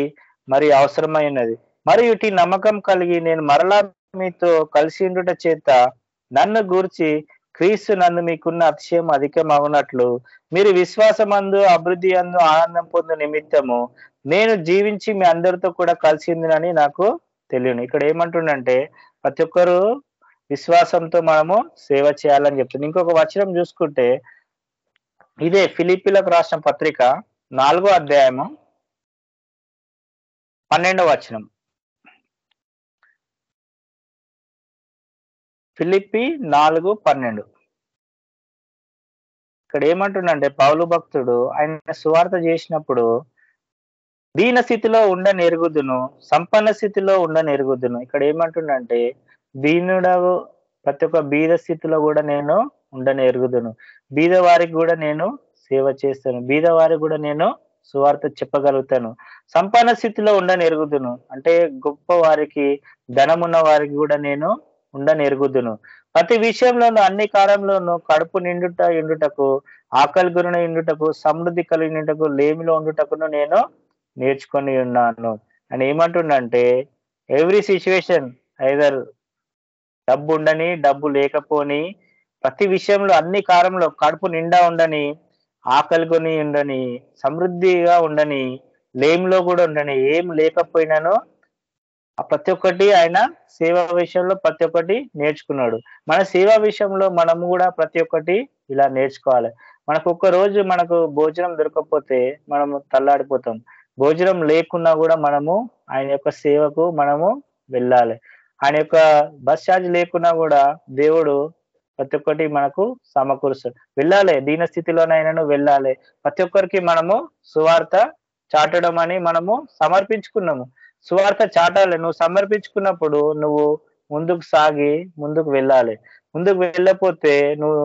మరి అవసరమైనది. మరియు ఇటు నమ్మకం కలిగి నేను మరలా మీతో కలిసి ఉండుట చేత నన్ను గూర్చి క్రీస్తు నందు మీకున్న అతిశయం అధికమగునట్లు మీరు విశ్వాసమందు అభివృద్ధి అందు ఆనందం పొందు నిమిత్తము నేను జీవించి మీ అందరితో కూడా కలిసిందినని నాకు తెలియను. ఇక్కడ ఏమంటుండంటే ప్రతి ఒక్కరు విశ్వాసంతో మనము సేవ చేయాలని చెప్తుంది. ఇంకొక వచనం చూసుకుంటే ఇదే ఫిలిపిలకు రాసిన పత్రిక నాలుగో అధ్యాయము పన్నెండవ వచనం. ఫిలిపి నాలుగు పన్నెండు. ఇక్కడ ఏమంటుండంటే పౌలు భక్తుడు ఆయన సువార్త చేసినప్పుడు దీన స్థితిలో ఉండ ఎరుగుదును సంపన్న స్థితిలో ఉండ ఎరుగుదును ఇక్కడ ఏమంటుండంటే దీనుడు ప్రతి ఒక్క బీద స్థితిలో కూడా నేను ఉండని ఎరుగుదును. బీద వారికి కూడా నేను సేవ చేస్తాను. బీద వారికి కూడా నేను సువార్త చెప్పగలుగుతాను. సంపన్న స్థితిలో ఉండని ఎరుగుదును. అంటే గొప్ప వారికి ధనమున్న వారికి కూడా నేను ఉండని ఎరుగుదును. ప్రతి విషయంలోనూ అన్ని కాలంలోనూ కడుపు నిండుట ఎండుటకు ఆకలి గురిన ఎండుటకు సమృద్ధి కలిగినటకు లేమిలో ఉండుటకును నేను నేర్చుకొని ఉన్నాను. అని ఏమంటుండంటే ఎవ్రీ సిచ్యువేషన్ ఐదర్ డబ్బు ఉండని డబ్బు లేకపోని ప్రతి విషయంలో అన్ని కాలంలో కడుపు నిండా ఉండని ఆకలికొని ఉండని సమృద్ధిగా ఉండని లేమిలో కూడా ఉండని ఏం లేకపోయినానో ఆ ప్రతి ఒక్కటి ఆయన సేవా విషయంలో ప్రతి ఒక్కటి నేర్చుకున్నాడు. మన సేవా విషయంలో మనము కూడా ప్రతి ఒక్కటి ఇలా నేర్చుకోవాలి. మనకు ఒక్క రోజు మనకు భోజనం దొరకకపోతే మనము తల్లాడిపోతాం. భోజనం లేకున్నా కూడా మనము ఆయన యొక్క సేవకు మనము వెళ్ళాలి. ఆయన యొక్క బస్ ఛార్జ్ లేకున్నా కూడా దేవుడు ప్రతి ఒక్కటి మనకు సమకూరుస్తాడు. వెళ్ళాలి దీన స్థితిలోనైనా వెళ్ళాలి. ప్రతి ఒక్కరికి మనము సువార్త చాటడం అని మనము సమర్పించుకున్నాము. సువార్త చాటాలి నువ్వు సమర్పించుకున్నప్పుడు నువ్వు ముందుకు సాగి ముందుకు వెళ్ళాలి. ముందుకు వెళ్ళకపోతే నువ్వు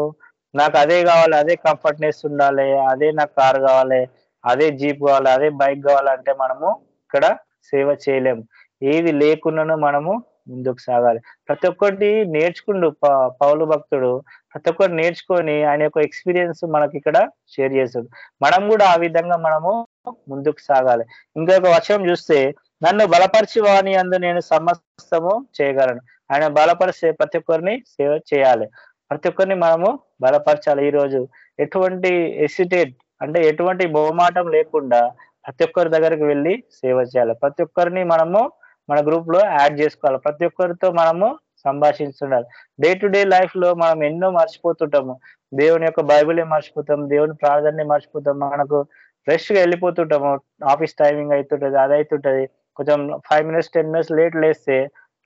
నాకు అదే కావాలి అదే కంఫర్ట్నెస్ ఉండాలి అదే నాకు కార్ కావాలి అదే జీప్ కావాలి అదే బైక్ కావాలంటే మనము ఇక్కడ సేవ చేయలేము. ఏది లేకున్నాను మనము ముందుకు సాగాలి. ప్రతి ఒక్కటి నేర్చుకుండు ప- పౌలు భక్తుడు. ప్రతి ఒక్కటి నేర్చుకొని ఆయన యొక్క ఎక్స్పీరియన్స్ మనకి ఇక్కడ షేర్ చేస్తాడు. మనం కూడా ఆ విధంగా మనము ముందుకు సాగాలి. ఇంకొక వచనం చూస్తే నన్ను బలపరిచివాని అందు నేను సమస్తము చేయగలను. ఆయన బలపరిచే ప్రతి ఒక్కరిని సేవ చేయాలి. ప్రతి ఒక్కరిని మనము బలపరచాలి. ఈ రోజు ఎటువంటి ఎసిటేట్ అంటే ఎటువంటి బహుమాటం లేకుండా ప్రతి ఒక్కరి దగ్గరికి వెళ్ళి సేవ చేయాలి. ప్రతి ఒక్కరిని మనము మన గ్రూప్లో యాడ్ చేసుకోవాలి. ప్రతి ఒక్కరితో మనము సంభాషిస్తుండాలి డే టు డే లైఫ్లో మనం ఎన్నో మర్చిపోతుంటాము. దేవుని యొక్క బైబిలే మర్చిపోతాం దేవుని ప్రార్థనని మర్చిపోతాం మనకు ఫ్రెష్గా వెళ్ళిపోతుంటాము. ఆఫీస్ టైమింగ్ అవుతుంటది అది అవుతుంటది కొంచెం five minutes ten minutes late లేస్తే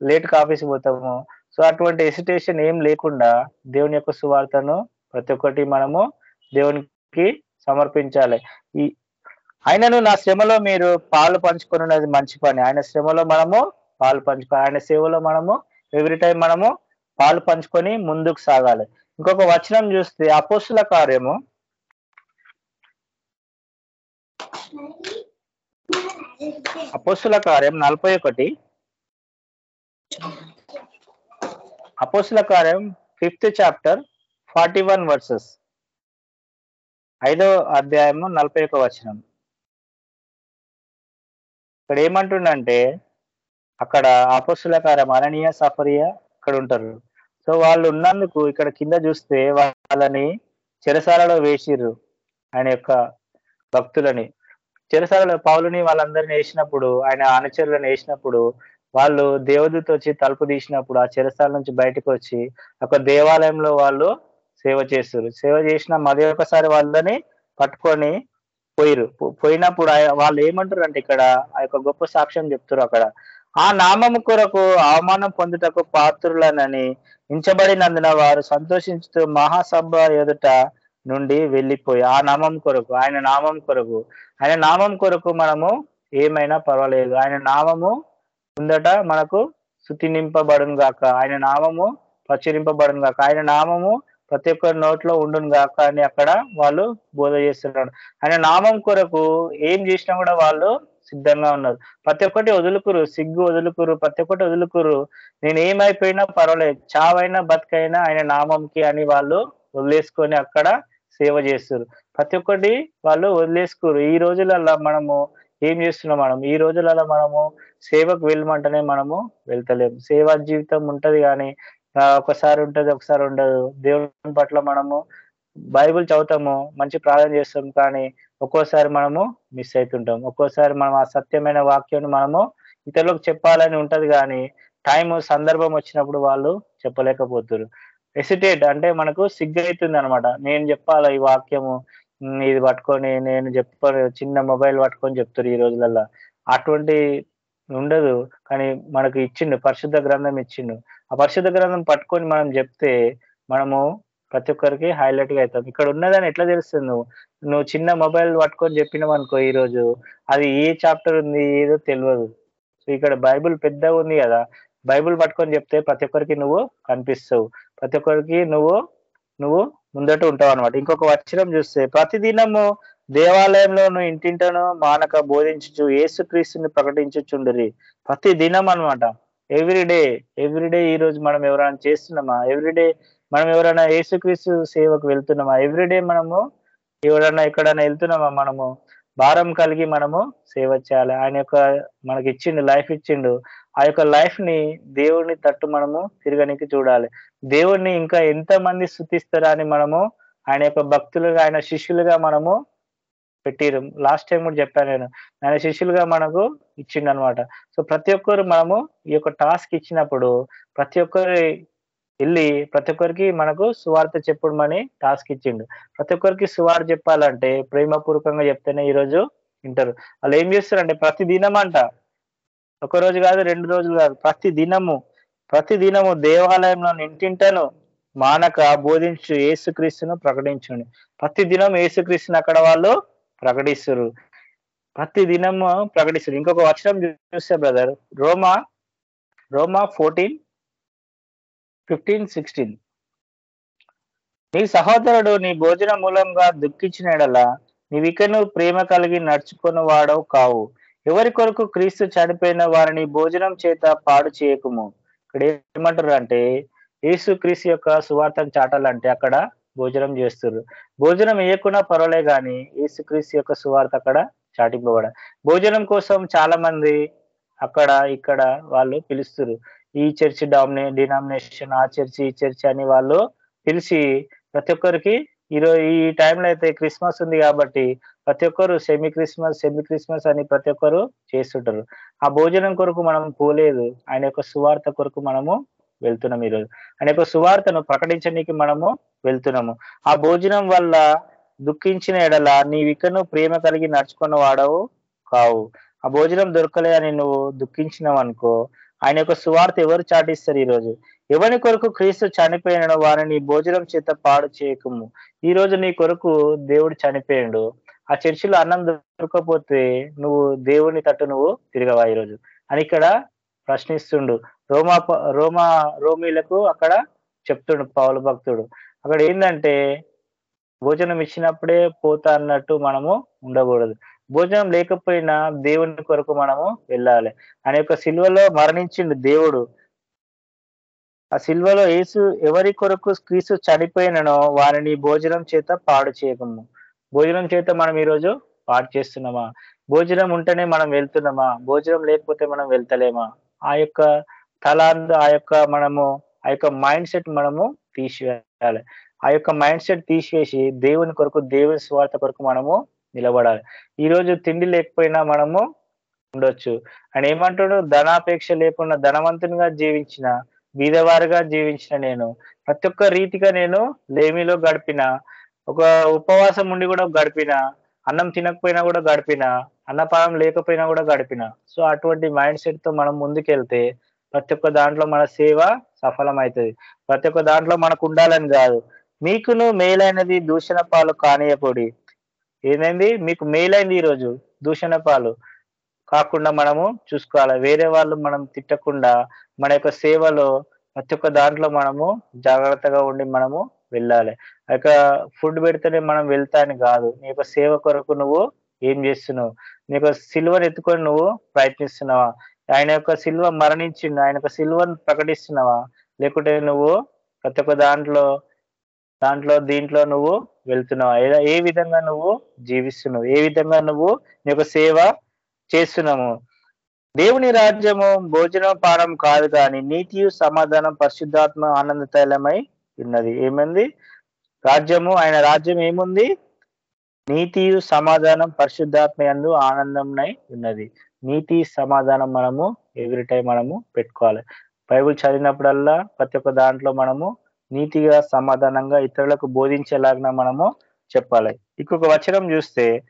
లేట్గా ఆఫీస్ పోతాము. సో అటువంటి ఎసిటేషన్ ఏం లేకుండా దేవుని యొక్క సువార్తను ప్రతి ఒక్కటి మనము దేవునికి సమర్పించాలి. ఈ ఆయనను నా శ్రమలో మీరు పాలు పంచుకున్నది మంచి పని. ఆయన శ్రమలో మనము పాలు పంచుకో ఆయన సేవలో మనము ఎవ్రీ టైం మనము పాలు పంచుకొని ముందుకు సాగాలి. ఇంకొక వచనం చూస్తే అపోస్తుల కార్యము. అపోస్తుల కార్యం నలభై ఒకటి. అపోస్తుల కార్యం fifth chapter forty one verses ఐదో అధ్యాయము నలభై ఒక వచనం. ఇక్కడ ఏమంటుండంటే అక్కడ అపోస్తుల కార్యం అననీయ సఫరియా ఇక్కడ ఉంటారు సో వాళ్ళు ఉన్నందుకు ఇక్కడ కింద చూస్తే వాళ్ళని చెరసాలలో వేసిర్రు ఆయన యొక్క భక్తులని. చెరసాలలో పౌలుని వాళ్ళందరిని వేసినప్పుడు ఆయన అనుచరులను వేసినప్పుడు వాళ్ళు దేవదూత వచ్చి తలుపు తీసినప్పుడు ఆ చెరసాల నుంచి బయటకు వచ్చి ఒక దేవాలయంలో వాళ్ళు సేవ చేస్తారు సేవ చేసిన మరి ఒకసారి వాళ్ళని పట్టుకొని పోయిరు. పో- పోయినప్పుడు వాళ్ళు ఏమంటారు అంటే ఇక్కడ ఆ యొక్క గొప్ప సాక్ష్యం చెప్తారు అక్కడ. ఆ నామము కొరకు అవమానం పొందుటకు పాత్రులనని ఎంచబడినందున వారు సంతోషించుతూ మహాసభ ఎదుట నుండి వెళ్ళిపోయి ఆ నామం కొరకు ఆయన నామం కొరకు. ఆయన నామం కొరకు మనము ఏమైనా పర్వాలేదు. ఆయన నామము ముందట మనకు శుతి నింపబడును గాక ఆయన నామము ప్రచురింపబడును గాక ఆయన నామము ప్రతి ఒక్కరి నోట్లో ఉండును గాక అని అక్కడ వాళ్ళు బోధ చేస్తున్నారు. ఆయన నామం కొరకు ఏం చేసినా కూడా వాళ్ళు సిద్ధంగా ఉన్నారు. ప్రతి ఒక్కటి వదులుకురు సిగ్గు వదులుకురు ప్రతి ఒక్కటి వదులుకురు. నేను ఏమైపోయినా పర్వాలేదు. చావైనా బతికైనా ఆయన నామంకి అని వాళ్ళు వదిలేసుకొని అక్కడ సేవ చేస్తారు. ప్రతి ఒక్కటి వాళ్ళు వదిలేసుకోరు. ఈ రోజులలో మనము ఏం చేస్తున్నాం మనం? ఈ రోజులలో మనము సేవకు వెళ్ళమంటేనే మనము వెళ్తలేం. సేవా జీవితం ఉంటది కానీ ఒకసారి ఉంటది ఒకసారి ఉండదు. దేవుని పట్ల మనము బైబిల్ చదువుతాము మంచి ప్రార్థన చేస్తాం కానీ ఒక్కోసారి మనము మిస్ అవుతుంటాం ఒక్కోసారి మనం ఆ సత్యమైన వాక్యాన్ని మనము ఇతరులకు చెప్పాలని ఉంటది కానీ టైం సందర్భం వచ్చినప్పుడు వాళ్ళు చెప్పలేకపోతున్నారు ఎసిటేట్ అంటే మనకు సిగ్గు అవుతుంది అనమాట నేను చెప్పాలా ఈ వాక్యము? ఇది పట్టుకొని నేను చెప్ప చిన్న మొబైల్ పట్టుకొని చెప్తారు ఈ రోజులలో అటువంటి ఉండదు. కానీ మనకు ఇచ్చిండు పరిశుద్ధ గ్రంథం ఇచ్చిండు. ఆ పరిశుద్ధ గ్రంథం పట్టుకొని మనం చెప్తే మనము ప్రతి ఒక్కరికి హైలైట్గా అవుతాం. ఇక్కడ ఉన్నదని ఎట్లా తెలుస్తుంది నువ్వు? నువ్వు చిన్న మొబైల్ పట్టుకొని చెప్పినావు అనుకో ఈ రోజు అది ఏ చాప్టర్ ఉంది ఏదో తెలియదు సో ఇక్కడ బైబిల్ పెద్దగా ఉంది కదా బైబిల్ పట్టుకొని చెప్తే ప్రతి ఒక్కరికి నువ్వు కనిపిస్తావు. ప్రతి ఒక్కరికి నువ్వు నువ్వు ముందట ఉంటావు అనమాట ఇంకొక వచనం చూస్తే ప్రతిదినము దేవాలయంలోను ఇంటింటను మానక బోధించుచు యేసుక్రీస్తుని ప్రకటించుచుండరి. ప్రతి దినం అనమాట ఎవ్రీడే ఎవ్రీడే ఈ రోజు మనం ఎవరైనా చేస్తున్నామా? ఎవ్రీడే మనం ఎవరైనా ఏసుక్రీస్తు సేవకు వెళ్తున్నామా? ఎవ్రీడే మనము ఎవరైనా ఎక్కడైనా వెళ్తున్నామా మనము? భారం కలిగి మనము సేవ చేయాలి. ఆయన యొక్క మనకి ఇచ్చిండు లైఫ్ ఇచ్చిండు. ఆ యొక్క లైఫ్ని దేవుడిని తట్టు మనము తిరగనికి చూడాలి. దేవుణ్ణి ఇంకా ఎంతమంది స్థుతిస్తారా అని మనము ఆయన యొక్క భక్తులుగా ఆయన శిష్యులుగా మనము పెట్టిరు లాస్ట్ టైం కూడా చెప్పాను నేను. ఆయన శిష్యులుగా మనకు ఇచ్చిండు అనమాట సో ప్రతి ఒక్కరు మనము ఈ యొక్క టాస్క్ ఇచ్చినప్పుడు ప్రతి ఒక్కరి వెళ్ళి ప్రతి ఒక్కరికి మనకు సువార్త చెప్పుడమని టాస్క్ ఇచ్చిండు. ప్రతి ఒక్కరికి సువార్త చెప్పాలంటే ప్రేమపూర్వకంగా చెప్తేనే ఈ రోజు వింటారు. వాళ్ళు ఏం చేస్తారంటే ప్రతి దినం అంట ఒక రోజు కాదు రెండు రోజులు కాదు. ప్రతి దినము ప్రతి దినము దేవాలయంలో ఇంటింటను మానక బోధించు ఏసుక్రీస్తును ప్రకటించండి ప్రతి దినం ఏసుక్రీస్తుని అక్కడ వాళ్ళు ప్రకటిస్తురు. ప్రతి దినము ప్రకటిస్తురు. ఇంకొక వచనం చూస్తే బ్రదర్ రోమా రోమా ఫోర్టీన్ ఫిఫ్టీన్ సిక్స్టీన్. నీ సహోదరుడు నీ భోజన మూలంగా దుఃఖించిన ఎడల నీవికను ప్రేమ కలిగి నడుచుకుని వాడవు కావు. ఎవరి కొరకు క్రీస్తు చనిపోయిన వారిని భోజనం చేత పాడు చేయకుము? ఇక్కడ ఏమంటారు అంటే యేసు క్రీస్తు యొక్క సువార్తను చాటాలంటే అక్కడ భోజనం చేస్తున్నారు భోజనం వేయకుండా పర్వాలే కానీ యేసుక్రీస్తు యొక్క సువార్త అక్కడ చాటింపబడ భోజనం కోసం చాలా మంది అక్కడ ఇక్కడ వాళ్ళు పిలుస్తారు ఈ చర్చి డామినే డినామినేషన్ ఆ చర్చి ఈ చర్చి అని వాళ్ళు పిలిచి ప్రతి ఒక్కరికి ఈరోజు ఈ టైంలో అయితే క్రిస్మస్ ఉంది కాబట్టి ప్రతి ఒక్కరు సెమీ క్రిస్మస్ సెమీ క్రిస్మస్ అని ప్రతి ఒక్కరు చేస్తుంటారు. ఆ భోజనం కొరకు మనం పోలేదు. ఆయన యొక్క సువార్త కొరకు మనము వెళ్తున్నాం ఈరోజు. ఆయన సువార్తను ప్రకటించడానికి మనము వెళ్తున్నాము. ఆ భోజనం వల్ల దుఃఖించిన ఎడల నీవికను ప్రేమ కలిగి నడుచుకున్న వాడవు కావు. ఆ భోజనం దొరకలే అని నువ్వు దుఃఖించినావు అనుకో. ఆయన యొక్క సువార్త ఎవరు చాటిస్తారు ఈ రోజు ఎవరి కొరకు క్రీస్తు చనిపోయిన వారిని భోజనం చేత పాడు చేయకము. ఈ రోజు నీ కొరకు దేవుడు చనిపోయాడు. ఆ చర్చిలో అన్నం దొరకకపోతే నువ్వు దేవుని తట్టు నువ్వు తిరగవా ఈరోజు? అని ఇక్కడ ప్రశ్నిస్తుండు. రోమా రోమా రోమీలకు అక్కడ చెప్తుండు పౌలు భక్తుడు. అక్కడ ఏంటంటే భోజనం ఇచ్చినప్పుడే పోతా అన్నట్టు మనము ఉండకూడదు. భోజనం లేకపోయినా దేవుని కొరకు మనము వెళ్ళాలి. ఆయన యొక్క సిల్వలో మరణించిండు దేవుడు. ఆ సిల్వలో యేసు ఎవరి కొరకు క్రీస్తు చనిపోయిననో వారిని భోజనం చేత పాడు చేయకము. భోజనం చేత మనం ఈరోజు పాడు చేస్తున్నామా? భోజనం ఉంటేనే మనం వెళ్తున్నామా? భోజనం లేకపోతే మనం వెళ్తలేమా? ఆ యొక్క తలాందు ఆ యొక్క మనము ఆ యొక్క మైండ్ సెట్ మనము తీసివేయాలి. ఆ యొక్క మైండ్ సెట్ తీసివేసి దేవుని కొరకు దేవుని స్వార్థ కొరకు మనము నిలబడాలి. ఈ రోజు తిండి లేకపోయినా మనము ఉండొచ్చు. ఆయన ఏమంటాడు? ధనాపేక్ష లేకుండా ధనవంతునిగా జీవించిన బీదవారిగా జీవించిన నేను ప్రతి ఒక్క రీతిగా నేను లేమిలో గడిపిన ఒక ఉపవాసం ఉండి కూడా గడిపిన అన్నం తినకపోయినా కూడా గడిపిన అన్నపానం లేకపోయినా కూడా గడిపిన. సో అటువంటి మైండ్ సెట్తో మనం ముందుకెళ్తే ప్రతి ఒక్క దాంట్లో మన సేవ సఫలమవుతుంది ప్రతి ఒక్క దాంట్లో మనకు ఉండాలని కాదు. మీకును మేలైనది దూషణ పాలు కానియపొడి ఏమైంది? మీకు మేలైంది ఈరోజు దూషణ పాలు. కాకుండా మనము చూసుకోవాలి. వేరే వాళ్ళు మనం తిట్టకుండా మన యొక్క సేవలో ప్రతి ఒక్క దాంట్లో మనము జాగ్రత్తగా ఉండి మనము వెళ్ళాలి. ఆ యొక్క ఫుడ్ పెడితేనే మనం వెళ్తా అని కాదు. నీ యొక్క సేవ కొరకు నువ్వు ఏం చేస్తున్నావు? నీ యొక్క సిల్వర్ ఎత్తుకొని నువ్వు ప్రయత్నిస్తున్నావా? ఆయన యొక్క సిల్వ మరణించిండు ఆయన యొక్క సిల్వను ప్రకటిస్తున్నావా? లేకుంటే నువ్వు ప్రతి ఒక్క దాంట్లో దాంట్లో దీంట్లో నువ్వు వెళ్తున్నావా? ఏ- ఏ విధంగా నువ్వు జీవిస్తున్నావు? ఏ విధంగా నువ్వు నీ యొక్క సేవ చేస్తున్నాము దేవుని రాజ్యము భోజనం పానం కాదు కానీ నీతియు సమాధానం పరిశుద్ధాత్మ ఆనంద తైలమై ఉన్నది. ఏమంది? రాజ్యము ఆయన రాజ్యం ఏముంది? నీతియు సమాధానం పరిశుద్ధాత్మ యందు ఆనందంనై ఉన్నది. నీతి సమాధానం మనము ఎవ్రీ టైం మనము పెట్టుకోవాలి. బైబిల్ చదివినప్పుడల్లా ప్రతి ఒక్క దాంట్లో మనము నీతిగా సమాధానంగా ఇతరులకు బోధించేలాగా మనము చెప్పాలి. ఇంకొక వచనం చూస్తే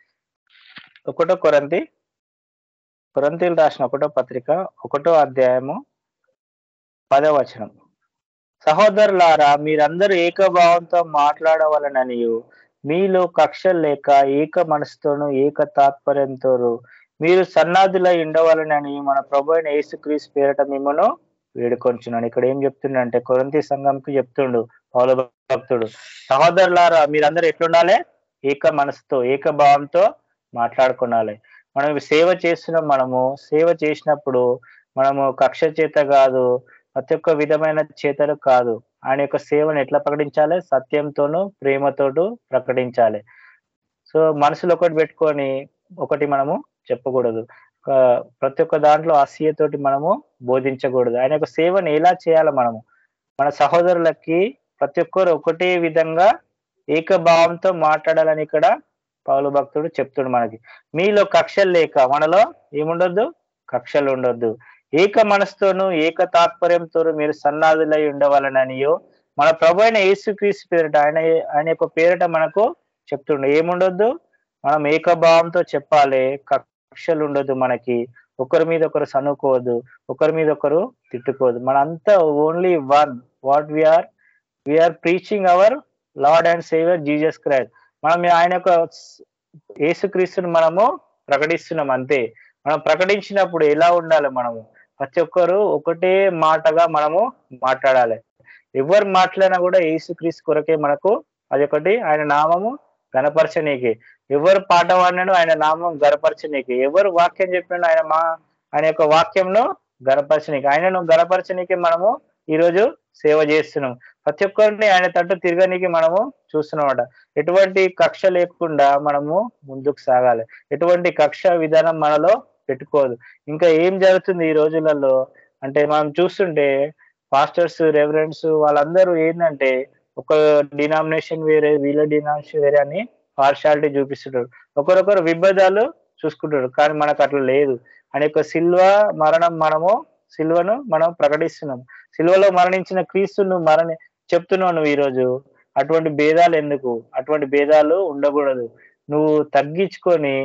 ఒకటో కొరంతి కొరంతీలు రాసిన ఒకటో పత్రిక ఒకటో అధ్యాయము పదో వచనం. సహోదరులారా మీరందరూ ఏకభావంతో మాట్లాడవలననియు. మీలో కక్ష లేక ఏక మనసుతోనూ ఏక తాత్పర్యంతో మీరు సన్నాధులై ఉండవాలని మన ప్రభు అయిన యేసుక్రీస్తు పేరట మిమ్మను వేడుకొంచున్నాను. ఇక్కడ ఏం చెప్తుండంటే కొరంతి సంఘంకి చెప్తుండు పౌల భక్తుడు సహోదరులారా మీరందరూ ఎట్లుండాలి? ఏక మనసుతో ఏక భావంతో మాట్లాడుకోవాలి మనం సేవ చేస్తున్నాం మనము సేవ చేసినప్పుడు మనము కక్ష చేత కాదు ప్రతి ఒక్క విధమైన చేతలు కాదు. ఆయన యొక్క సేవను ఎట్లా ప్రకటించాలి? సత్యంతోనూ ప్రేమతోటూ ప్రకటించాలి. సో మనసులో ఒకటి పెట్టుకొని ఒకటి మనము చెప్పకూడదు. ప్రతి ఒక్క దాంట్లో అసూయతోటి మనము బోధించకూడదు. ఆయన యొక్క సేవను ఎలా చేయాలి మనము. మన సహోదరులకి ప్రతి ఒక్కరు ఒకటే విధంగా ఏకభావంతో మాట్లాడాలని ఇక్కడ పౌలు భక్తుడు చెప్తుడు మనకి. మీలో కక్షలు లేక మనలో ఏముండొద్దు? కక్షలు ఉండొద్దు. ఏక మనసుతోనూ ఏక తాత్పర్యంతో మీరు సన్నాదులై ఉండవాలననియో మన ప్రభు అయిన యేసుక్రీస్తు పేరిట ఆయన ఆయన యొక్క పేరిట మనకు చెప్తుండే. ఏముండొద్దు? మనం ఏకభావంతో చెప్పాలి. కక్షలు ఉండదు మనకి. ఒకరి మీద ఒకరు సనుకోవద్దు ఒకరి మీద ఒకరు తిట్టుకోవద్దు. మనంతా only one what we are we are preaching our Lord and saviour Jesus Christ మనం ఆయన యొక్క యేసుక్రీస్తుని మనము ప్రకటిస్తున్నాం అంతే. మనం ప్రకటించినప్పుడు ఎలా ఉండాలి మనము? ప్రతి ఒక్కరు ఒకటే మాటగా మనము మాట్లాడాలి. ఎవరు మాట్లాడినా కూడా యేసుక్రీస్తు కొరకే మనకు అది ఒకటి ఆయన నామము గణపరచనీకి ఎవరు పాట పాడినాడు ఆయన నామం గణపరచనీకి ఎవరు వాక్యం చెప్పినాడు ఆయన మా ఆయన యొక్క వాక్యంను గణపరచనీకి ఆయనను గణపరచనీకి మనము ఈరోజు సేవ చేస్తున్నాం. ప్రతి ఒక్కరిని ఆయన తట్టు తిరగనీకి మనము చూస్తున్నామట. ఎటువంటి కక్ష లేకుండా మనము ముందుకు సాగాలి. ఎటువంటి కక్ష విధానం మనలో పెట్టుకోదు. ఇంకా ఏం జరుగుతుంది ఈ రోజులలో? అంటే మనం చూస్తుంటే పాస్టర్స్ రెవరెంట్స్ వాళ్ళందరూ ఏంటంటే ఒక డినామినేషన్ వేరే వీళ్ళ డినామినేషన్ వేరే అని పార్షాలిటీ చూపిస్తుంటారు. ఒకరొకరు విభేదాలు చూసుకుంటారు కానీ మనకు అట్లా లేదు. అని యొక్క సిల్వ మరణం మనము సిల్వను మనం ప్రకటిస్తున్నాం సిల్వలో మరణించిన క్రీస్తును మరణి చెప్తున్నావు నువ్వు ఈరోజు అటువంటి భేదాలు ఎందుకు? అటువంటి భేదాలు ఉండకూడదు. నువ్వు తగ్గించుకొని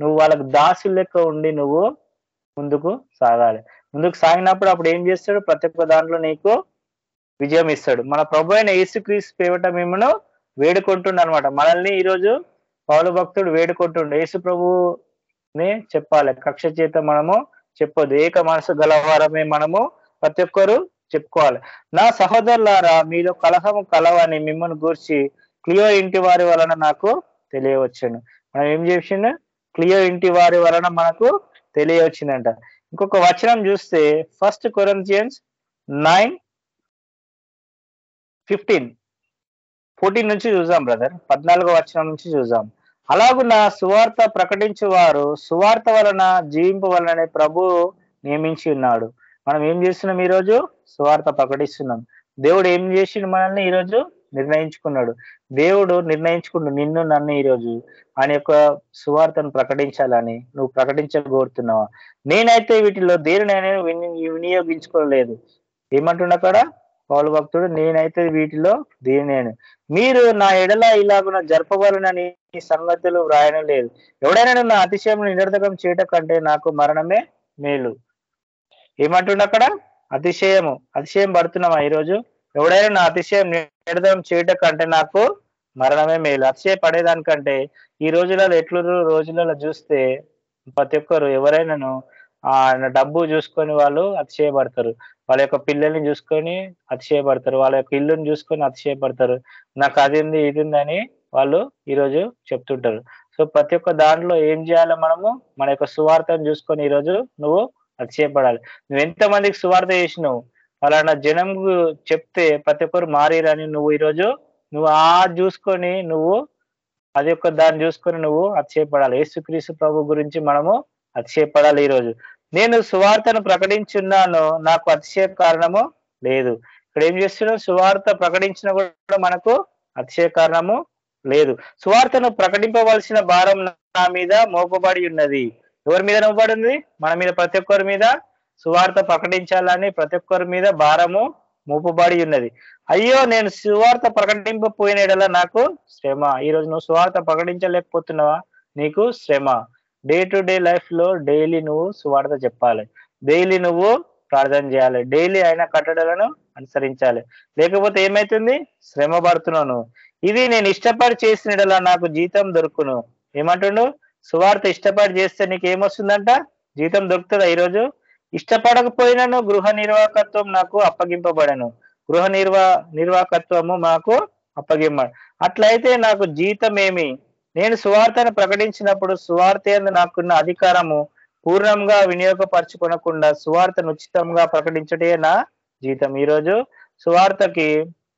నువ్వు వాళ్ళకు దాసులు లెక్క ఉండి నువ్వు ముందుకు సాగాలి. ముందుకు సాగినప్పుడు అప్పుడు ఏం చేస్తాడు? ప్రతి ఒక్క దాంట్లో నీకు విజయం ఇస్తాడు. మన ప్రభు అయిన యేసుక్రీస్తు పేవట మిమ్మను వేడుకుంటుండ అనమాట మనల్ని ఈరోజు పౌలు భక్తుడు వేడుకుంటుండు. యేసు ప్రభుని చెప్పాలి. కక్ష చేత మనము చెప్పొద్దు. ఏక మనసు గలవారమే మనము ప్రతి ఒక్కరు చెప్పుకోవాలి. నా సహోదరులారా మీలో కలహము కలవని మిమ్మల్ని గూర్చి క్లియో ఇంటి వారి వలన నాకు తెలియవచ్చును. మనం ఏం చేసిండు? క్లియో ఇంటి వారి వలన మనకు తెలియవచ్చిందంట. ఇంకొక వచనం చూస్తే first Corinthians nine fifteen. Fourteen నుంచి చూసాం బ్రదర్. పద్నాలుగో వచనం నుంచి చూసాం అలాగున సువార్త ప్రకటించు వారు సువార్త వలన జీవింపు వలననే ప్రభు నియమించి ఉన్నాడు. మనం ఏం చేస్తున్నాం ఈరోజు? సువార్త ప్రకటిస్తున్నాం. దేవుడు ఏం చేసిండు మనల్ని ఈరోజు? నిర్ణయించుకున్నాడు. దేవుడు నిర్ణయించుకున్నాడు నిన్ను నన్ను ఈరోజు. ఆయన యొక్క సువార్తను ప్రకటించాలని నువ్వు ప్రకటించగోరుతున్నావా? నేనైతే వీటిలో దేనినైనా విని వినియోగించుకోలేదు. ఏమంటున్నా అక్కడ? పౌలు భక్తుడు నేనైతే వీటిలో దీనేను మీరు నా ఎడల ఇలాగున జరపవలనని ఈ సంగతులు వ్రాయడం లేదు. ఎవడైనా నా అతిశయం నిరర్ధకం చేయటం కంటే నాకు మరణమే మేలు. ఏమంటుండ అక్కడ? అతిశయము. అతిశయం పడుతున్నామా ఈరోజు? ఎవడైనా నా అతిశయం నిరర్ధకం చేయటం కంటే నాకు మరణమే మేలు. అతిశయ పడేదానికంటే ఈ రోజులలో ఎట్లు రోజులలో చూస్తే ప్రతి ఒక్కరు ఎవరైనాను ఆ డబ్బు చూసుకొని వాళ్ళు అతిశయపడతారు. వాళ్ళ యొక్క పిల్లల్ని చూసుకొని అతిశయపడతారు. వాళ్ళ యొక్క ఇల్లుని చూసుకొని అతిశయపడతారు. నాకు అది ఉంది ఇది ఉందని వాళ్ళు ఈరోజు చెప్తుంటారు. సో ప్రతి ఒక్క దాంట్లో ఏం చేయాలి మనము? మన యొక్క సువార్తను చూసుకొని ఈరోజు నువ్వు అతిశయపడాలి. నువ్వు ఎంత మందికి సువార్త చేసినావు? ఫలానా జనం చెప్తే ప్రతి ఒక్కరు మారిరని నువ్వు ఈరోజు నువ్వు ఆ చూసుకొని నువ్వు అది యొక్క దాన్ని చూసుకొని నువ్వు అతిశయపడాలి. యేసుక్రీస్తు ప్రభు గురించి మనము అతిశయపడాలి ఈరోజు. నేను సువార్తను ప్రకటించున్నాను. నాకు అతిశయ కారణము లేదు. ఇక్కడ ఏం చేస్తున్నాం సువార్త ప్రకటించిన కూడా మనకు అతిశయ కారణము లేదు. సువార్తను ప్రకటింపవలసిన భారం నా మీద మోపబడి ఉన్నది. ఎవరి మీద మోపబడి ఉంది మన మీద ప్రతి ఒక్కరి మీద సువార్త ప్రకటించాలని ప్రతి ఒక్కరి మీద భారము మోపబడి ఉన్నది. అయ్యో నేను సువార్త ప్రకటింపపోయిన నాకు శ్రమ. ఈ రోజు నువ్వు సువార్త ప్రకటించలేకపోతున్నావా? నీకు శ్రమ. డే టు డే లైఫ్లో డైలీ నువ్వు సువార్త చెప్పాలి. డైలీ నువ్వు ప్రార్థన చేయాలి. డైలీ ఆయన కట్టడలను అనుసరించాలి. లేకపోతే ఏమైతుంది? శ్రమ పడుతున్నాను ఇది నేను ఇష్టపడి చేసిన నాకు జీతం దొరుకును. ఏమంటుండు? సువార్త ఇష్టపడి చేస్తే నీకు ఏమొస్తుందంట? జీతం దొరుకుతుందా ఈరోజు? ఇష్టపడకపోయినను గృహ నిర్వాహకత్వం నాకు అప్పగింపబడను. గృహ నిర్వా నిర్వాహకత్వము మాకు అప్పగింప అట్లయితే నాకు జీతం ఏమి? నేను సువార్తను ప్రకటించినప్పుడు సువార్త నాకున్న అధికారము పూర్ణంగా వినియోగపరచుకొనకుండా సువార్తను ఉచితంగా ప్రకటించటే నా జీతం ఈరోజు సువార్తకి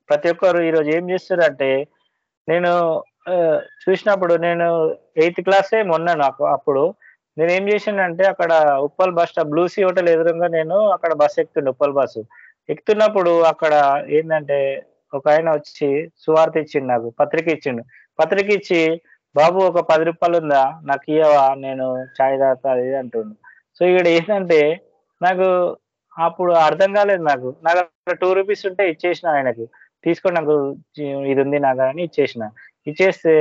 ప్రతి ఒక్కరు ఈరోజు ఏం చేస్తారంటే నేను చూసినప్పుడు నేను ఎయిత్ క్లాసే మొన్న నాకు అప్పుడు. నేను ఏం చేశానంటే అక్కడ Uppal bus stop Blue Sea hotel ఎదురుగా నేను అక్కడ బస్ ఎక్కుతుండే ఉప్పల్ బస్సు. ఎక్కుతున్నప్పుడు అక్కడ ఏంటంటే ఒక ఆయన వచ్చి సువార్త ఇచ్చిండు నాకు పత్రిక ఇచ్చిండు. పత్రిక ఇచ్చి బాబు ఒక పది రూపాయలు ఉందా? నాకు ఇయ్యవా? నేను చాయ్ తాగుతా అది ఇది అంటుండు. సో ఇక్కడ ఏంటంటే నాకు అప్పుడు అర్థం కాలేదు నాకు. నాకు అక్కడ టూ రూపీస్ ఉంటే ఇచ్చేసిన ఆయనకి. తీసుకొని నాకు ఇది ఉంది నాకు అని ఇచ్చేసిన. ఇచ్చేస్తే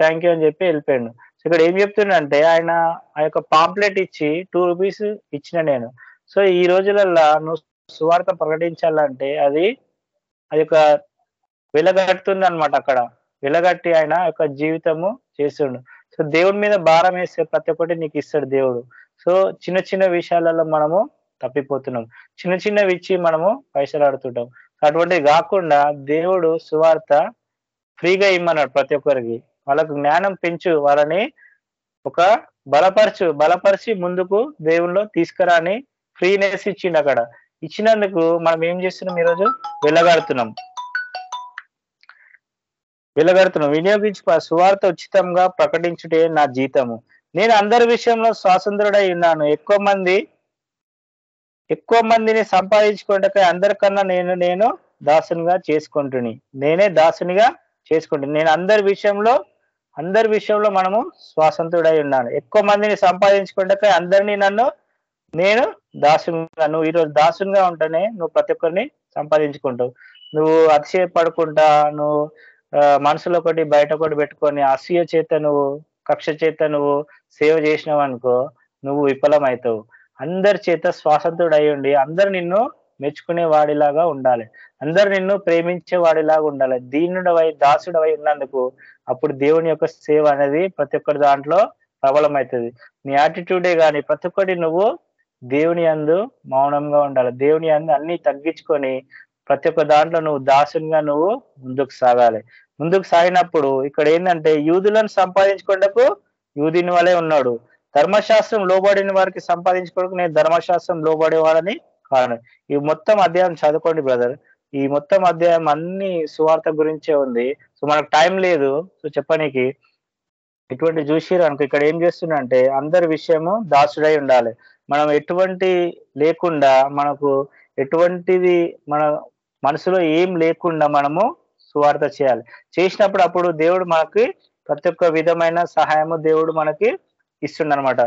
థ్యాంక్ యూ అని చెప్పి వెళ్ళిపోయాడు. సో ఇక్కడ ఏం చెప్తుండంటే ఆయన ఆ యొక్క పాంప్లెట్ ఇచ్చి టూ రూపీస్ ఇచ్చిన నేను. సో ఈ రోజులల్లో నువ్వు సువార్త ప్రకటించాలంటే అది అది ఒక వెలగట్టుతుంది అనమాట అక్కడ. వెలగట్టి ఆయన యొక్క జీవితము చేస్తుండు సో దేవుడి మీద భారం వేస్తే ప్రతి ఒక్కటి నీకు ఇస్తాడు దేవుడు. సో చిన్న చిన్న విషయాలలో మనము తప్పిపోతున్నాం. చిన్న చిన్నవి ఇచ్చి మనము పైసలు ఆడుతుంటాం. అటువంటిది కాకుండా దేవుడు సువార్త ఫ్రీగా ఇమ్మన్నాడు ప్రతి ఒక్కరికి. వాళ్ళకు జ్ఞానం పెంచు వాళ్ళని ఒక బలపరచు బలపరిచి ముందుకు దేవుల్లో తీసుకురా అని ఫ్రీనెస్ ఇచ్చిండు అక్కడ. ఇచ్చినందుకు మనం ఏం చేస్తున్నాం ఈరోజు? వెళ్ళగడుతున్నాం. వెలగడుతును వినియోగించి సువార్త ఉచితంగా ప్రకటించుటే నా జీతము. నేను అందరి విషయంలో స్వాతంత్రుడై ఉన్నాను. ఎక్కువ మంది ఎక్కువ మందిని సంపాదించుకుంటే అందరికన్నా నేను నేను దాసునిగా చేసుకుంటుని. నేనే దాసునిగా చేసుకుంటుని. నేను అందరి విషయంలో అందరి విషయంలో మనము స్వాతంత్రుడై ఉన్నాను. ఎక్కువ మందిని సంపాదించుకుంటే అందరినీ నన్ను నేను దాసునిగా నువ్వు ఈరోజు దాసునిగా ఉంటేనే నువ్వు ప్రతి ఒక్కరిని సంపాదించుకుంటావు. నువ్వు అతిశయపడకుండా నువ్వు మనసులో ఒకటి బయట ఒకటి పెట్టుకొని అసూయ చేత నువ్వు కక్ష చేత నువ్వు సేవ చేసినావు అనుకో నువ్వు విఫలమవుతావు అందరి చేత స్వాతంత్రుడు అయి ఉండి అందరు నిన్ను మెచ్చుకునే వాడిలాగా ఉండాలి. అందరు నిన్ను ప్రేమించే వాడిలాగా ఉండాలి. దీనుడవై దాసుడవై ఉన్నందుకు అప్పుడు దేవుని యొక్క సేవ అనేది ప్రతి ఒక్కరి దాంట్లో ప్రబలమవుతుంది నీ యాటిట్యూడే కానీ ప్రతి ఒక్కటి నువ్వు దేవుని అందు మౌనంగా ఉండాలి. దేవుని అందు అన్ని తగ్గించుకొని ప్రతి ఒక్క దాంట్లో నువ్వు దాసునిగా నువ్వు ముందుకు సాగాలి. ముందుకు సాగినప్పుడు ఇక్కడ ఏంటంటే యూదులను సంపాదించుకోవటకు యూదిని వలె ఉన్నాడు. ధర్మశాస్త్రం లోబడిన వారికి సంపాదించుకోవడానికి నేను ధర్మశాస్త్రం లోబడేవాడని కాను ఈ మొత్తం అధ్యాయం చదువుకోండి బ్రదర్ ఈ మొత్తం అధ్యాయం అన్ని సువార్త గురించే ఉంది. సో మనకు టైం లేదు. సో చెప్పనీకి ఇటువంటి చూసిరు అనుకో ఇక్కడ ఏం చేస్తుందంటే అందరి విషయము దాసుడై ఉండాలి. మనం ఎటువంటి లేకుండా మనకు ఎటువంటిది మన మనసులో ఏం లేకుండా మనము సువార్త చేయాలి. చేసినప్పుడు అప్పుడు దేవుడు మనకి ప్రతి ఒక్క విధమైన సహాయము దేవుడు మనకి ఇస్తుండనమాట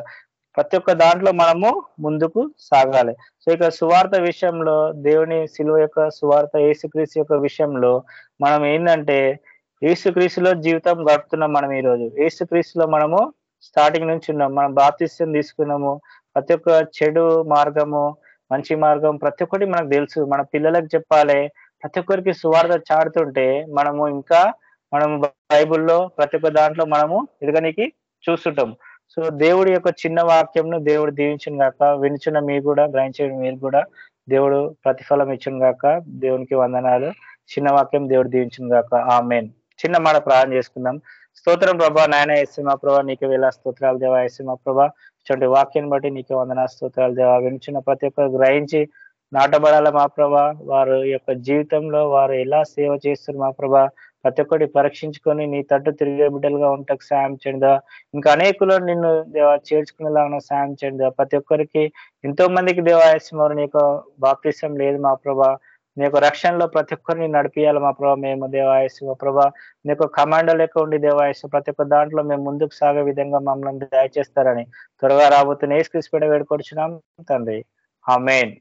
ప్రతి ఒక్క దాంట్లో మనము ముందుకు సాగాలి. సో ఇక సువార్త విషయంలో దేవుని శిలువ యొక్క సువార్త యేసుక్రీస్తు యొక్క విషయంలో మనం ఏంటంటే ఏసుక్రీస్తులో జీవితం గడుపుతున్నాం మనం ఈరోజు. ఏసుక్రీస్తులో మనము స్టార్టింగ్ నుంచి ఉన్నాం. మనం బాప్తిస్యం తీసుకున్నాము. ప్రతి ఒక్క చెడు మార్గము మంచి మార్గం ప్రతి ఒక్కటి మనకు తెలుసు. మన పిల్లలకు చెప్పాలి. ప్రతి ఒక్కరికి సువార్త చాడుతుంటే మనము ఇంకా మనము బైబిల్లో ప్రతి ఒక్క దాంట్లో మనము ఎదగనికి చూస్తుంటాం. సో దేవుడి యొక్క చిన్న వాక్యంను దేవుడు దీవించిన గాక వినిచిన మీరు కూడా గ్రహించిన మీరు కూడా దేవుడు ప్రతిఫలం ఇచ్చిన గాక దేవునికి వందనాలు. చిన్న వాక్యం దేవుడు దీవించిన గాక. మెయిన్ చిన్న మాట ప్రార్థన చేసుకుందాం. స్తోత్రం ప్రభా నాయన మా ప్రభా నీకు వేళ స్తోత్రాలు దేవా. మా ప్రభా ఇటువంటి వాక్యాన్ని బట్టి నీకు వందన స్తోత్రాలు దేవా. వినిచిన ప్రతి ఒక్కరు గ్రహించి నాటబడాల మా ప్రభా? వారు యొక్క జీవితంలో వారు ఎలా సేవ చేస్తారు మా ప్రభా? ప్రతి ఒక్కటి పరీక్షించుకొని నీ తట్టు తిరిగే బిడ్డలుగా ఉంటకు సాయం చేయండిదా ఇంకా అనేకులు నిన్ను దేవా చేర్చుకునేలాగా సాయం చేయండి ప్రతి ఒక్కరికి ఎంతో మందికి దేవాయస్మారు నీ యొక్క బాప్తిసం లేదు మా ప్రభా. నీ యొక్క రక్షణలో ప్రతి ఒక్కరిని నడిపియాలి మా ప్రభా. మేము దేవాయసు ప్రభా. నీ యొక్క కమాండో లెక్క ఉండి దేవాయసు ప్రతి ఒక్క దాంట్లో మేము ముందుకు సాగే విధంగా మమ్మల్ని దయచేస్తారని త్వరగా రాబోతున్న ఏసుకృష్ణ వేడుకొచ్చున్నాం తండ్రి. ఆ మెయిన్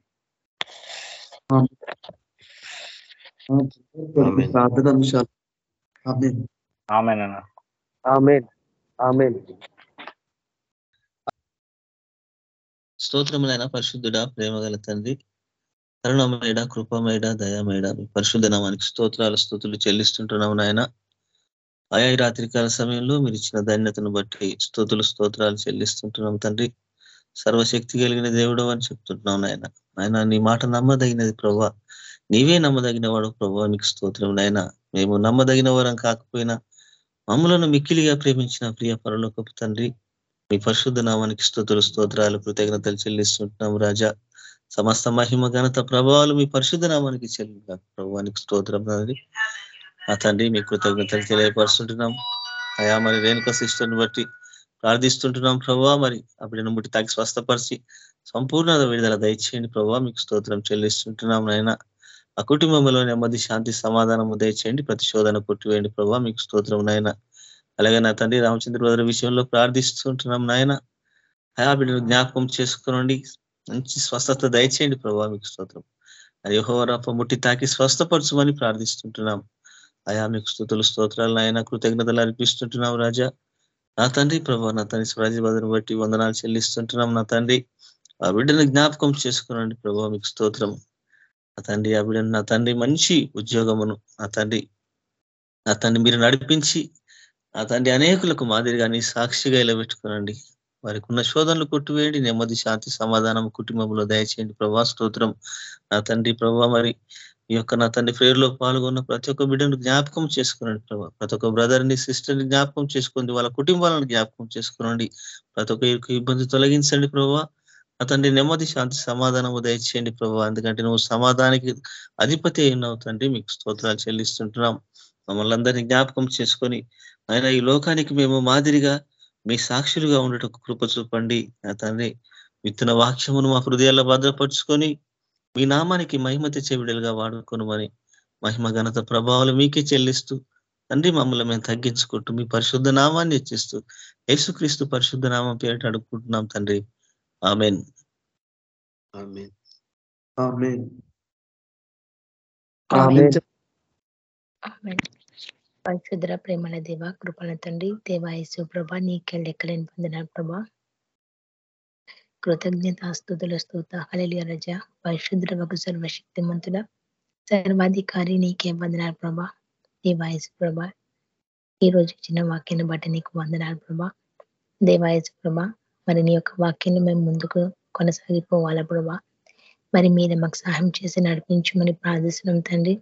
ప్రార్థన అంశాలు ఆమేన్. ఆమెన్ అన్న. ఆమేన్. ఆమేన్. స్తోత్రములైన పరిశుద్ధుడా ప్రేమగల తండ్రి కరుణమేడ కృపమేడ దయామేడ మీ పరిశుద్ధ నామానికి స్తోత్రాలు స్థుతులు చెల్లిస్తుంటున్నాము నాయన. ఆయా ఈ రాత్రికాల సమయంలో మీరు ఇచ్చిన ధన్యతను బట్టి స్తోతులు స్తోత్రాలు చెల్లిస్తుంటున్నాం తండ్రి. సర్వశక్తి కలిగిన దేవుడు అని చెప్తుంటున్నాం నాయన. నాయన నీ మాట నమ్మదగినది ప్రభా నీవే నమ్మదగిన వాడు ప్రభా మీకు స్తోత్రం నాయన. మేము నమ్మదగిన వారం కాకపోయినా మమ్మలను మిక్కిలిగా ప్రేమించిన ప్రియ పరలోకపు తండ్రి మీ పరిశుద్ధ నామానికి స్తోతులు స్తోత్రాలు కృతజ్ఞతలు చెల్లిస్తుంటున్నాం రాజా. సమస్త మహిమ ఘనత ప్రభావాలు మీ పరిశుద్ధ నామానికి చెల్లి ప్రభావానికి స్తోత్రం తండ్రి. ఆ తండ్రి మీ కృతజ్ఞతలు తెలియపరుస్తుంటున్నాం. అయా మరి రేణుక సిస్టర్ని బట్టి ప్రార్థిస్తుంటున్నాం ప్రభావ మరి అప్పుడు ముట్టి తాకి స్వస్థపరిచి సంపూర్ణ విడుదల దయచేయండి ప్రభావ మీకు స్తోత్రం చెల్లిస్తుంటున్నాం నాయన. ఆ కుటుంబంలో నెమ్మది శాంతి సమాధానము దయచేయండి. ప్రతిశోధన కొట్టివేయండి ప్రభావ మీకు స్తోత్రం నాయన. అలాగే నా తండ్రి రామచంద్ర బ్రదర్ విషయంలో ప్రార్థిస్తుంటున్నాం నాయన. అయా బిడ్డను జ్ఞాపకం చేసుకోనండి. మంచి స్వస్థత దయచేయండి ప్రభావ మీకు స్తోత్రం. అది ముట్టి తాకి స్వస్థపరచమని ప్రార్థిస్తుంటున్నాం. అయా మీకు స్థుతులు స్తోత్రాలు నాయన. కృతజ్ఞతలు అర్పిస్తుంటున్నాం రాజా. నా తండ్రి ప్రభా నా తండ్రి స్వరాజ్యబాధను బట్టి వందనాలు చెల్లిస్తుంటున్నాం నా తండ్రి. ఆ బిడ్డను జ్ఞాపకం చేసుకునండి ప్రభావ మీకు స్తోత్రం. నా తండ్రి ఆ బిడ్డను నా తండ్రి మంచి ఉద్యోగమును నా తండ్రి నా తండ్రి మీరు నడిపించి నా తండ్రి అనేకులకు మాదిరిగా నీ సాక్షిగా ఇలబెట్టుకునండి వారికి ఉన్న శోధనలు కొట్టివేయండి నెమ్మది శాంతి సమాధానం కుటుంబంలో దయచేయండి ప్రభా స్తోత్రం. నా తండ్రి ప్రభా మరి ఈ యొక్క నా తండ్రి ప్రేరులో పాల్గొన్న ప్రతి ఒక్క బిడ్డను జ్ఞాపకం చేసుకునండి ప్రభా. ప్రతి ఒక్క బ్రదర్ని జ్ఞాపకం చేసుకోండి వాళ్ళ కుటుంబాలను జ్ఞాపకం చేసుకునండి. ప్రతి ఒక్క ఇబ్బంది తొలగించండి ప్రభా. అతండి నెమ్మది శాంతి సమాధానము దయచేయండి ప్రభు. ఎందుకంటే నువ్వు సమాధానానికి అధిపతి అయినావు తండ్రి. మీకు స్తోత్రాలు చెల్లిస్తుంటున్నాం. మమ్మల్ని అందరినీ జ్ఞాపకం చేసుకొని ఆయన ఈ లోకానికి మేము మాదిరిగా మీ సాక్షులుగా ఉండటం కృప చూపండి. నా తండ్రి విత్తన వాక్యమును మా హృదయాల్లో భద్రపరుచుకొని మీ నామానికి మహిమ తెచ్చే విడుదలుగా మహిమ ఘనత ప్రభావాలు మీకే చెల్లిస్తూ తండ్రి మమ్మల్ని మేము తగ్గించుకుంటూ మీ పరిశుద్ధ నామాన్ని ఇచ్చిస్తూ యేసుక్రీస్తు పరిశుద్ధ నామం పేరిట అడుగుకుంటున్నాం తండ్రి. Amen. Amen. Amen. Amen. Amen. పరిశుద్ర ప్రేమల దేవ కృపణ తండ్రి దేవాయసు ప్రభ నీకే లెక్కలేని పొందిన ప్రభా. కృతజ్ఞత స్థుతుల స్తోత హళలియ రజ. పరిశుద్ర వకు సర్వశక్తిమంతుడ సర్వాధికారి నీకే వందనాలు ప్రభా. దేవాయసు ప్రభ. ఈ రోజు ఇచ్చిన వాక్యాన్ని బట్టి నీకు వందనాలు ప్రభా. దేవాయసు ప్రభ. మరి నీ యొక్క వాక్యాన్ని మేము ముందుకు కొనసాగిపోవాలా ప్రభా మరి మీద మాకు సహాయం చేసి నడిపించమని ప్రార్థిస్తున్నాం తండ్రి.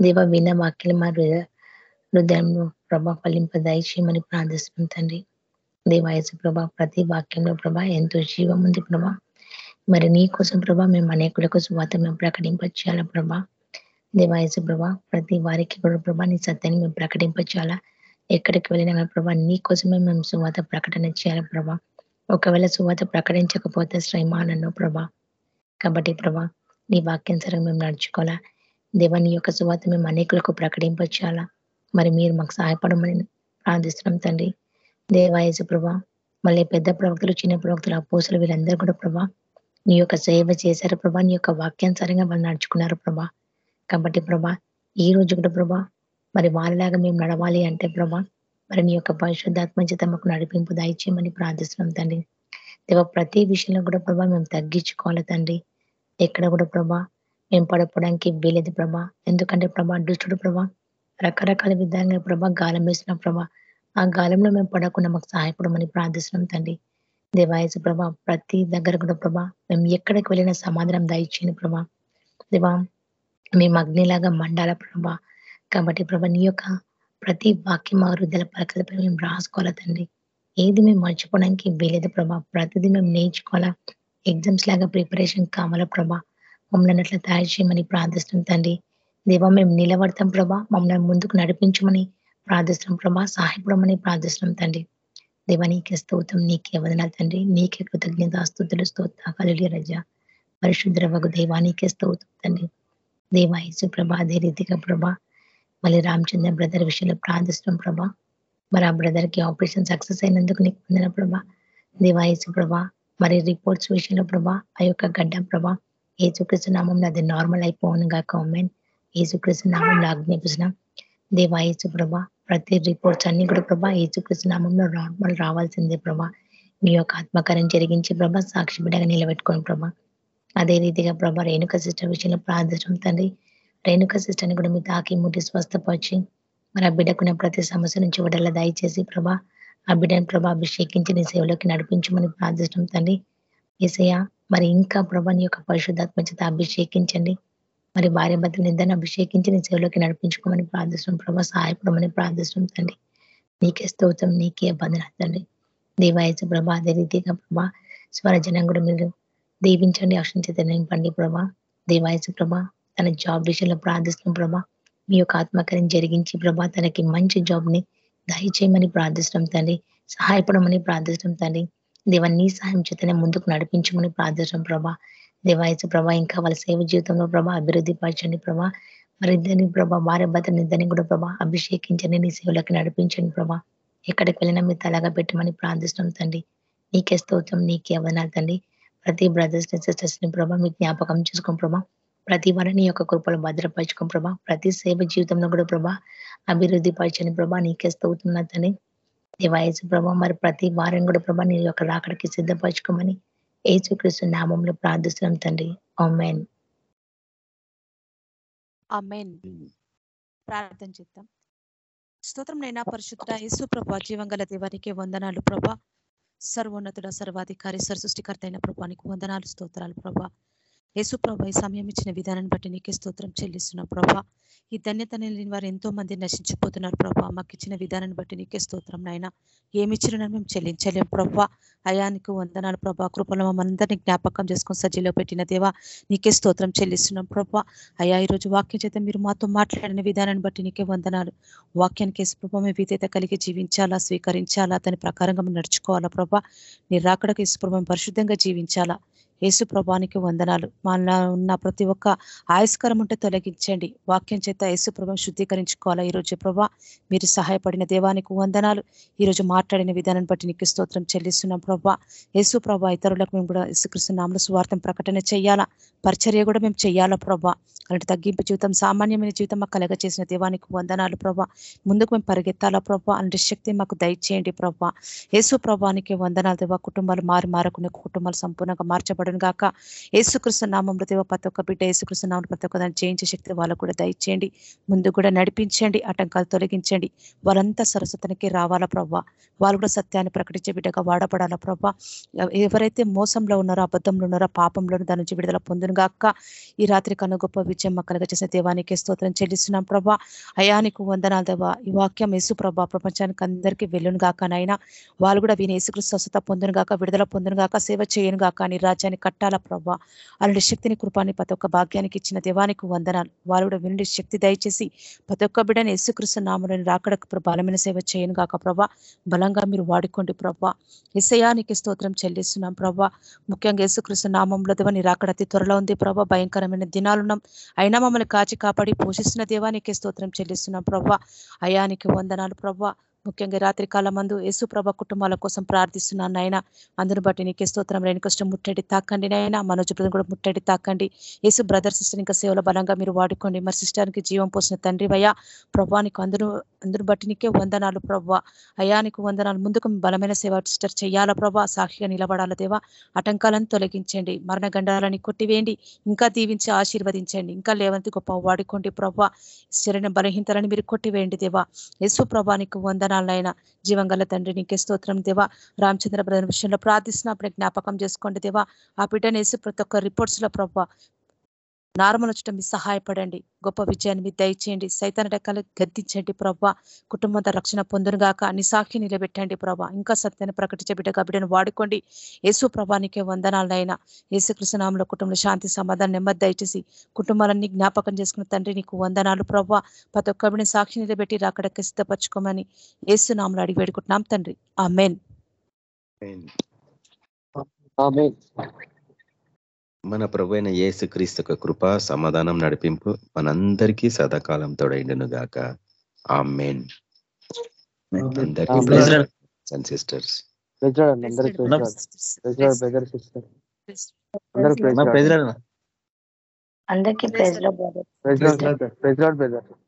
దేవ విన్న వాక్యం మా హృదయంలో ప్రభా ఫలింప దయచేయమని ప్రార్థిస్తున్నాం తండ్రి. దేవాయసు ప్రభా ప్రతి వాక్యంలో ప్రభా ఎంతో జీవం ఉంది ప్రభా. మరి నీ కోసం ప్రభా మేము అనేకులకు స్వాత మేము ప్రకటింపచేయాలా ప్రభా? దేవాయసు ప్రభా ప్రతి వారికి కూడా ప్రభా నీ సత్యాన్ని మేము ప్రకటింపచేయాలా? ఎక్కడికి వెళ్ళినా ప్రభా నీ కోసమే మేము సువాత ప్రకటన చేయాలి ప్రభా? ఒకవేళ సువాత ప్రకటించకపోతే శ్రమానన్ను ప్రభా. కాబట్టి ప్రభా నీ వాక్యం సరే మేము నడుచుకోవాలా? దేవా నీ యొక్క సువాత మేము అనేకులకు ప్రకటింపచేయాలా? మరి మీరు మాకు సహాయపడమని ప్రార్థిస్తున్నాం తండ్రి. దేవాయసు ప్రభా మళ్ళీ పెద్ద ప్రవక్తలు చిన్న ప్రవక్తలు అపోసులు వీళ్ళందరూ కూడా ప్రభా నీ యొక్క సేవ చేశారు ప్రభా నీ యొక్క వాక్యానుసారంగా వాళ్ళు నడుచుకున్నారు ప్రభా. కాబట్టి ప్రభా ఈ రోజు కూడా ప్రభా మరి వాళ్ళలాగా మేము నడవాలి అంటే ప్రభా మరి నీ యొక్క పరిశుద్ధాత్మ చేత మాకు నడిపింపు దయచేయమని ప్రార్థిస్తున్నాం తండ్రి. దేవ ప్రతి విషయంలో కూడా ప్రభా మేము తగ్గించుకోవాలి తండ్రి. ఎక్కడ కూడా ప్రభా మేము పడిపోవడానికి వీలేదు ప్రభా. ఎందుకంటే ప్రభా దుష్టుడు ప్రభా రకరకాల విధంగా ప్రభా గాలం వేసిన ప్రభా ఆ గాలంలో మేము పడకుండా మాకు సహాయపడమని ప్రార్థిస్తున్నాం తండ్రి. దేవాయసు ప్రభా ప్రతి దగ్గర కూడా ప్రభా మేము ఎక్కడికి వెళ్ళిన సమాధానం దయచేయని ప్రభా. దేవా మేము అగ్నిలాగా మండాల ప్రభా. కాబట్టి ప్రభా నీ యొక్క ప్రతి వాక్యం మా హృదయ పలకలపై మేము రాసుకోవాలా తండ్రి? ఏది మేము మర్చిపోవడానికి వీలేదు ప్రభా. ప్రతిదీ మేము నేర్చుకోవాలా? ఎగ్జామ్స్ లాగా ప్రిపరేషన్ కావాలా ప్రభా? మమ్మల్ని అట్లా తయారు చేయమని ప్రార్థిస్తున్నాం తండ్రి. దేవా మేము నిలబడతాం ప్రభా. మమ్మల్ని ముందుకు నడిపించమని ప్రార్థిస్తున్నాం ప్రభా. సహాయపడమని ప్రార్థిస్తున్నాం తండ్రి. దేవా నీకే స్తోత్రం నీకే వదనాలు తండ్రి. నీకే కృతజ్ఞత స్థుతులు స్తోత్ర కలుడి రజ. పరిశుద్ర వగు దేవా నీకే స్తోత్రం తండ్రి. దేవా యేసు ప్రభా అదే రీతిగా ప్రభా మళ్ళీ రామచంద్ర బ్రదర్ విషయంలో ప్రార్థిస్తున్నాం ప్రభా. మరి ఆ బ్రదర్కి ఆపరేషన్ సక్సెస్ అయినందుకు నీకు పొందిన ప్రభా. దివాయసు ప్రభా మరి రిపోర్ట్స్ విషయంలో ప్రభా ఆ యొక్క గడ్డ ప్రభా. ఏసుకృష్ణ నామంలో అది నార్మల్ అయిపోను కాక ఉమెన్ ఏసుకృష్ణ నామంలో ఆజ్ఞాపిస్తున్నాం. దేవాయసు ప్రభా ప్రతి రిపోర్ట్స్ అన్ని కూడా ప్రభా ఏసుకృష్ణ నామంలో నార్మల్ రావాల్సిందే ప్రభా. మీ యొక్క ఆత్మకార్యం జరిగించి ప్రభా సాక్షి బిడ్డగా నిలబెట్టుకోండి ప్రభా. అదే రీతిగా ప్రభా రేణుక సిస్టర్ విషయంలో ప్రార్థించడం తండ్రి. రేణుక సిస్టర్ని కూడా మీ తాకి ముట్టి స్వస్థపరిచి మరి ఆ బిడ్డకున్న ప్రతి సమస్య నుంచి విడుదల దయచేసి ప్రభా ఆ బిడ్డని ప్రభా అభిషేకించి నీ సేవలోకి నడిపించమని ప్రార్థిస్తాం తండ్రి. ఏసయ్య మరి ఇంకా ప్రభాని యొక్క పరిశుద్ధాత్మ చేత అభిషేకించండి. మరి భార్య భర్తలు ఇద్దరిని అభిషేకించి నీ సేవలోకి నడిపించుకోమని ప్రార్థిస్తాం ప్రభా సహాయపడమని ప్రార్థిస్తాం తండ్రి. నీకే స్తోత్రం నీకే బంధన తండ్రి. దేవాయచ ప్రభా అదే రీతిగా ప్రభా స్వరజనం కూడా మీరు దీవించండి అక్షం చేత నింపండి ప్రభా దేవాయచ ప్రభా తన జాబ్ విషయంలో ప్రార్థిస్తున్నాం ప్రభా మీ యొక్క ఆత్మకార్యం జరిగించి ప్రభా తనకి మంచి జాబ్ని దయచేయమని ప్రార్థించడం తండ్రి. సహాయపడమని ప్రార్థించడం తండ్రి. దేవా నీ సహాయం చేతనే ముందుకు నడిపించమని ప్రార్థిస్తున్నాం ప్రభా. దేవాయసు ప్రభా ఇంకా వాళ్ళ సేవ జీవితంలో ప్రభా అభివృద్ధి పరచండి ప్రభా. మరిద్దరిని ప్రభా భార్య భర్తని ఇద్దరిని కూడా ప్రభా అభిషేకించండి నీ సేవలకు నడిపించండి ప్రభా. ఎక్కడికి వెళ్ళినా మీరు తలగా పెట్టమని ప్రార్థించడం తండ్రి. నీకే స్తోత్రం నీకే అవనాలు తండ్రి. ప్రతి బ్రదర్స్ సిస్టర్స్ని ప్రభా మీ జ్ఞాపకం చేసుకోం ప్రభా ప్రతి వారిని యొక్క కృపలు భద్రపరచుకుని ప్రభా ప్రతి సేవ జీవితంలో కూడా ప్రభా అభివృద్ధి పరచని ప్రభా నీకే స్తోతున్నా తని దేవాయసు ప్రభా మరి ప్రతి వారం కూడా ప్రభా నీ యొక్క రాకడికి సిద్ధపరచుకోమని ఏసుక్రీస్తు నామంలో ప్రార్థిస్తున్నాం తండ్రి. అమెన్ అమెన్ ప్రార్థన చేద్దాం. స్తోత్రం నైనా పరిశుద్ధ యేసు ప్రభా జీవంగల దేవానికి వందనాలు ప్రభా. సర్వోన్నతుడ సర్వాధికారి సరసృష్టికర్త అయిన ప్రభానికి వందనాలు స్తోత్రాలు ప్రభా. యేసు ప్రభా ఈ సమయం ఇచ్చిన విధానాన్ని బట్టి నీకే స్తోత్రం చెల్లిస్తున్నాం ప్రభా. ఈ ధన్యత లేని వారు ఎంతో మంది నశించిపోతున్నారు ప్రభా. మాకు ఇచ్చిన విధానాన్ని బట్టి నీకే స్తోత్రం నాయన. ఏమి ఇచ్చిన మేము చెల్లించలేం ప్రభా. అయానికి వందనాలు ప్రభా. కృపలో మనందరినీ జ్ఞాపకం చేసుకొని సజ్జలో పెట్టిన దేవా నీకే స్తోత్రం చెల్లిస్తున్నాం ప్రభా. అయా ఈరోజు వాక్యం చేత మీరు మాతో మాట్లాడిన విధానాన్ని బట్టి నీకే వందనాలు. వాక్యానికి యేసు ప్రభా మేము విధేత కలిగి జీవించాలా స్వీకరించాలా దాని ప్రకారంగా మేము నడుచుకోవాలా ప్రభా. నీ రాకడకు యేసు ప్రభా పరిశుద్ధంగా జీవించాలా. యేసు ప్రభానికి వందనాలు. మనలో ఉన్న ప్రతి ఒక్క ఆయస్కరం ఉంటే తొలగించండి. వాక్యం చేత యేసు ప్రభావం శుద్ధీకరించుకోవాలా? ఈరోజు ప్రభా మీరు సహాయపడిన దేవానికి వందనాలు. ఈరోజు మాట్లాడిన విధానాన్ని బట్టి నీకు స్తోత్రం చెల్లిస్తున్నాం ప్రభా. యేసు ప్రభా ఇతరులకు మేము కూడా యేసుకృష్ణ నామల స్వార్థం ప్రకటన చేయాలా? పరిచర్య కూడా మేము చేయాలా ప్రభా? అలాంటి తగ్గింపు జీవితం సామాన్యమైన జీవితం మాకు కలగ చేసిన దేవానికి వందనాలు ప్రభా. ముందుకు మేము పరిగెత్తాలా ప్రభా? అలాంటి శక్తి మాకు దయచేయండి ప్రభా. యేసు ప్రభానికి వందనాలు దేవా. కుటుంబాలు మారి మారకునే కుటుంబాలు సంపూర్ణంగా మార్చబడి దీవించబడను గాక. యేసుకృష్ణ నామంలో దేవ ప్రతి ఒక్క బిడ్డ యేసుకృష్ణ నామం ప్రతి ఒక్క దాన్ని జయించే శక్తి వాళ్ళకు కూడా దయచేయండి. ముందు కూడా నడిపించండి ఆటంకాలు తొలగించండి. వాళ్ళంతా సరస్వతనికి రావాలా ప్రవ్వ? వాళ్ళు కూడా సత్యాన్ని ప్రకటించే బిడ్డగా వాడబడాలా ప్రవ్వ? ఎవరైతే మోసంలో ఉన్నారో అబద్ధంలో ఉన్నారో పాపంలో దాని నుంచి విడుదల పొందును గాక. ఈ రాత్రి కన్నా గొప్ప విజయం మక్కలుగా చేసిన దేవానికి స్తోత్రం చెల్లిస్తున్నాం ప్రభా అయానికి వందనాలు దేవా. ఈ వాక్యం యేసు ప్రభా ప్రపంచానికి అందరికీ వెళ్ళును గాక నాయన. వాళ్ళు కూడా వీని యేసుకృష్ణ స్వస్థత పొందును గాక విడుదల పొందును గాక సేవ చేయను గాక నీ రాజ్యాన్ని కట్టాలా ప్రభా అలాంటి శక్తిని కృపాన్ని ప్రతి ఒక్క భాగ్యానికి ఇచ్చిన దేవానికి వందనాలు. వారు కూడా వినండి శక్తి దయచేసి ప్రతి ఒక్క బిడ్డని యేసుకృష్ణ నామని రాకడకు ప్రభా బలమైన సేవ చేయను కాక ప్రభా బలంగా మీరు వాడుకోండి ప్రభా ఎసయానికి స్తోత్రం చెల్లిస్తున్నాం ప్రభా ముఖ్యంగా యేసుకృష్ణ నామంలో దేవా నీ రాకడ అతి త్వరలో ఉంది ప్రభా భయంకరమైన దినాలున్నాం. అయినా మమ్మల్ని కాచి కాపాడి పోషిస్తున్న దేవానికి స్తోత్రం చెల్లిస్తున్నాం ప్రభా అయానికి వందనాలు ప్రభా ముఖ్యంగా రాత్రి కాలం మందు యేసు ప్రభ కుటుంబాల కోసం ప్రార్థిస్తున్నాను నాయన. అందును బట్టి నీకే స్తోత్రం. లేని కష్టం ముట్టడి తాకండి నాయన. మనోజ్ బ్రదర్ కూడా ముట్టడి తాకండి. యేసు బ్రదర్ సిస్టర్ ఇంకా సేవల బలంగా మీరు వాడుకోండి. మరి సిస్టర్కి జీవం పోసిన తండ్రి వయ ప్రభా నీకు అందరూ అందును బట్టి నీకే వందనాలు ప్రభా. అయానికి నీకు వందనాలు. ముందుకు బలమైన సేవ సిస్టర్ చేయాలా ప్రభా? సాక్షిగా నిలబడాల దేవా? ఆటంకాలను తొలగించండి. మరణ గండాలని కొట్టివేయండి. ఇంకా దీవించి ఆశీర్వదించండి. ఇంకా లేవంతి గొప్ప వాడుకోండి ప్రభా. శరీరం బలహీనతలని మీరు కొట్టివేయండి దేవా. యేసు ప్రభా నీకు వందనాలైనా జీవంగల తండ్రి నీకే స్తోత్రం దేవా. రామచంద్ర బ్రదర్ విషయంలో ప్రార్థిస్తున్నప్పుడు జ్ఞాపకం చేసుకోండి దేవా. ఆ బిడ్డనేసి ప్రతి ఒక్క రిపోర్ట్స్లో ప్రభా నార్మల్ వచ్చటం మీరు సహాయపడండి. గొప్ప విజయాన్ని మీరు దయచేయండి సైతాన రకాలు గద్దించండి ప్రభా. కుటుంబం రక్షణ పొందునుగాక నీ సాక్షి నిలబెట్టండి ప్రభా. ఇంకా సత్యాన్ని ప్రకటించే బిడ్డగా బిడ్డను వాడుకోండి. యేసు ప్రభానికే వందనాలైనా యేసు కృష్ణనామంలో కుటుంబంలో శాంతి సమాధానం నెమ్మది దయచేసి కుటుంబాలన్నీ జ్ఞాపకం చేసుకున్న తండ్రి నీకు వందనాలు ప్రభా. ప్రతి ఒక్క బిడ్డని సాక్షి నిలబెట్టి రాకడక్క సిద్ధపరచుకోమని యేసు అడిగి వేడుకుంటున్నాం తండ్రి. ఆ మెయిన్ మన ప్రభు అయిన యేసు క్రీస్తు యొక్క కృప సమాధానం నడిపింపు మనందరికీ సదాకాలం తోడైండును గాక. Amen. And sisters. Praise Lord అండి. అందరికీ ప్రైజ్ లార్డ్.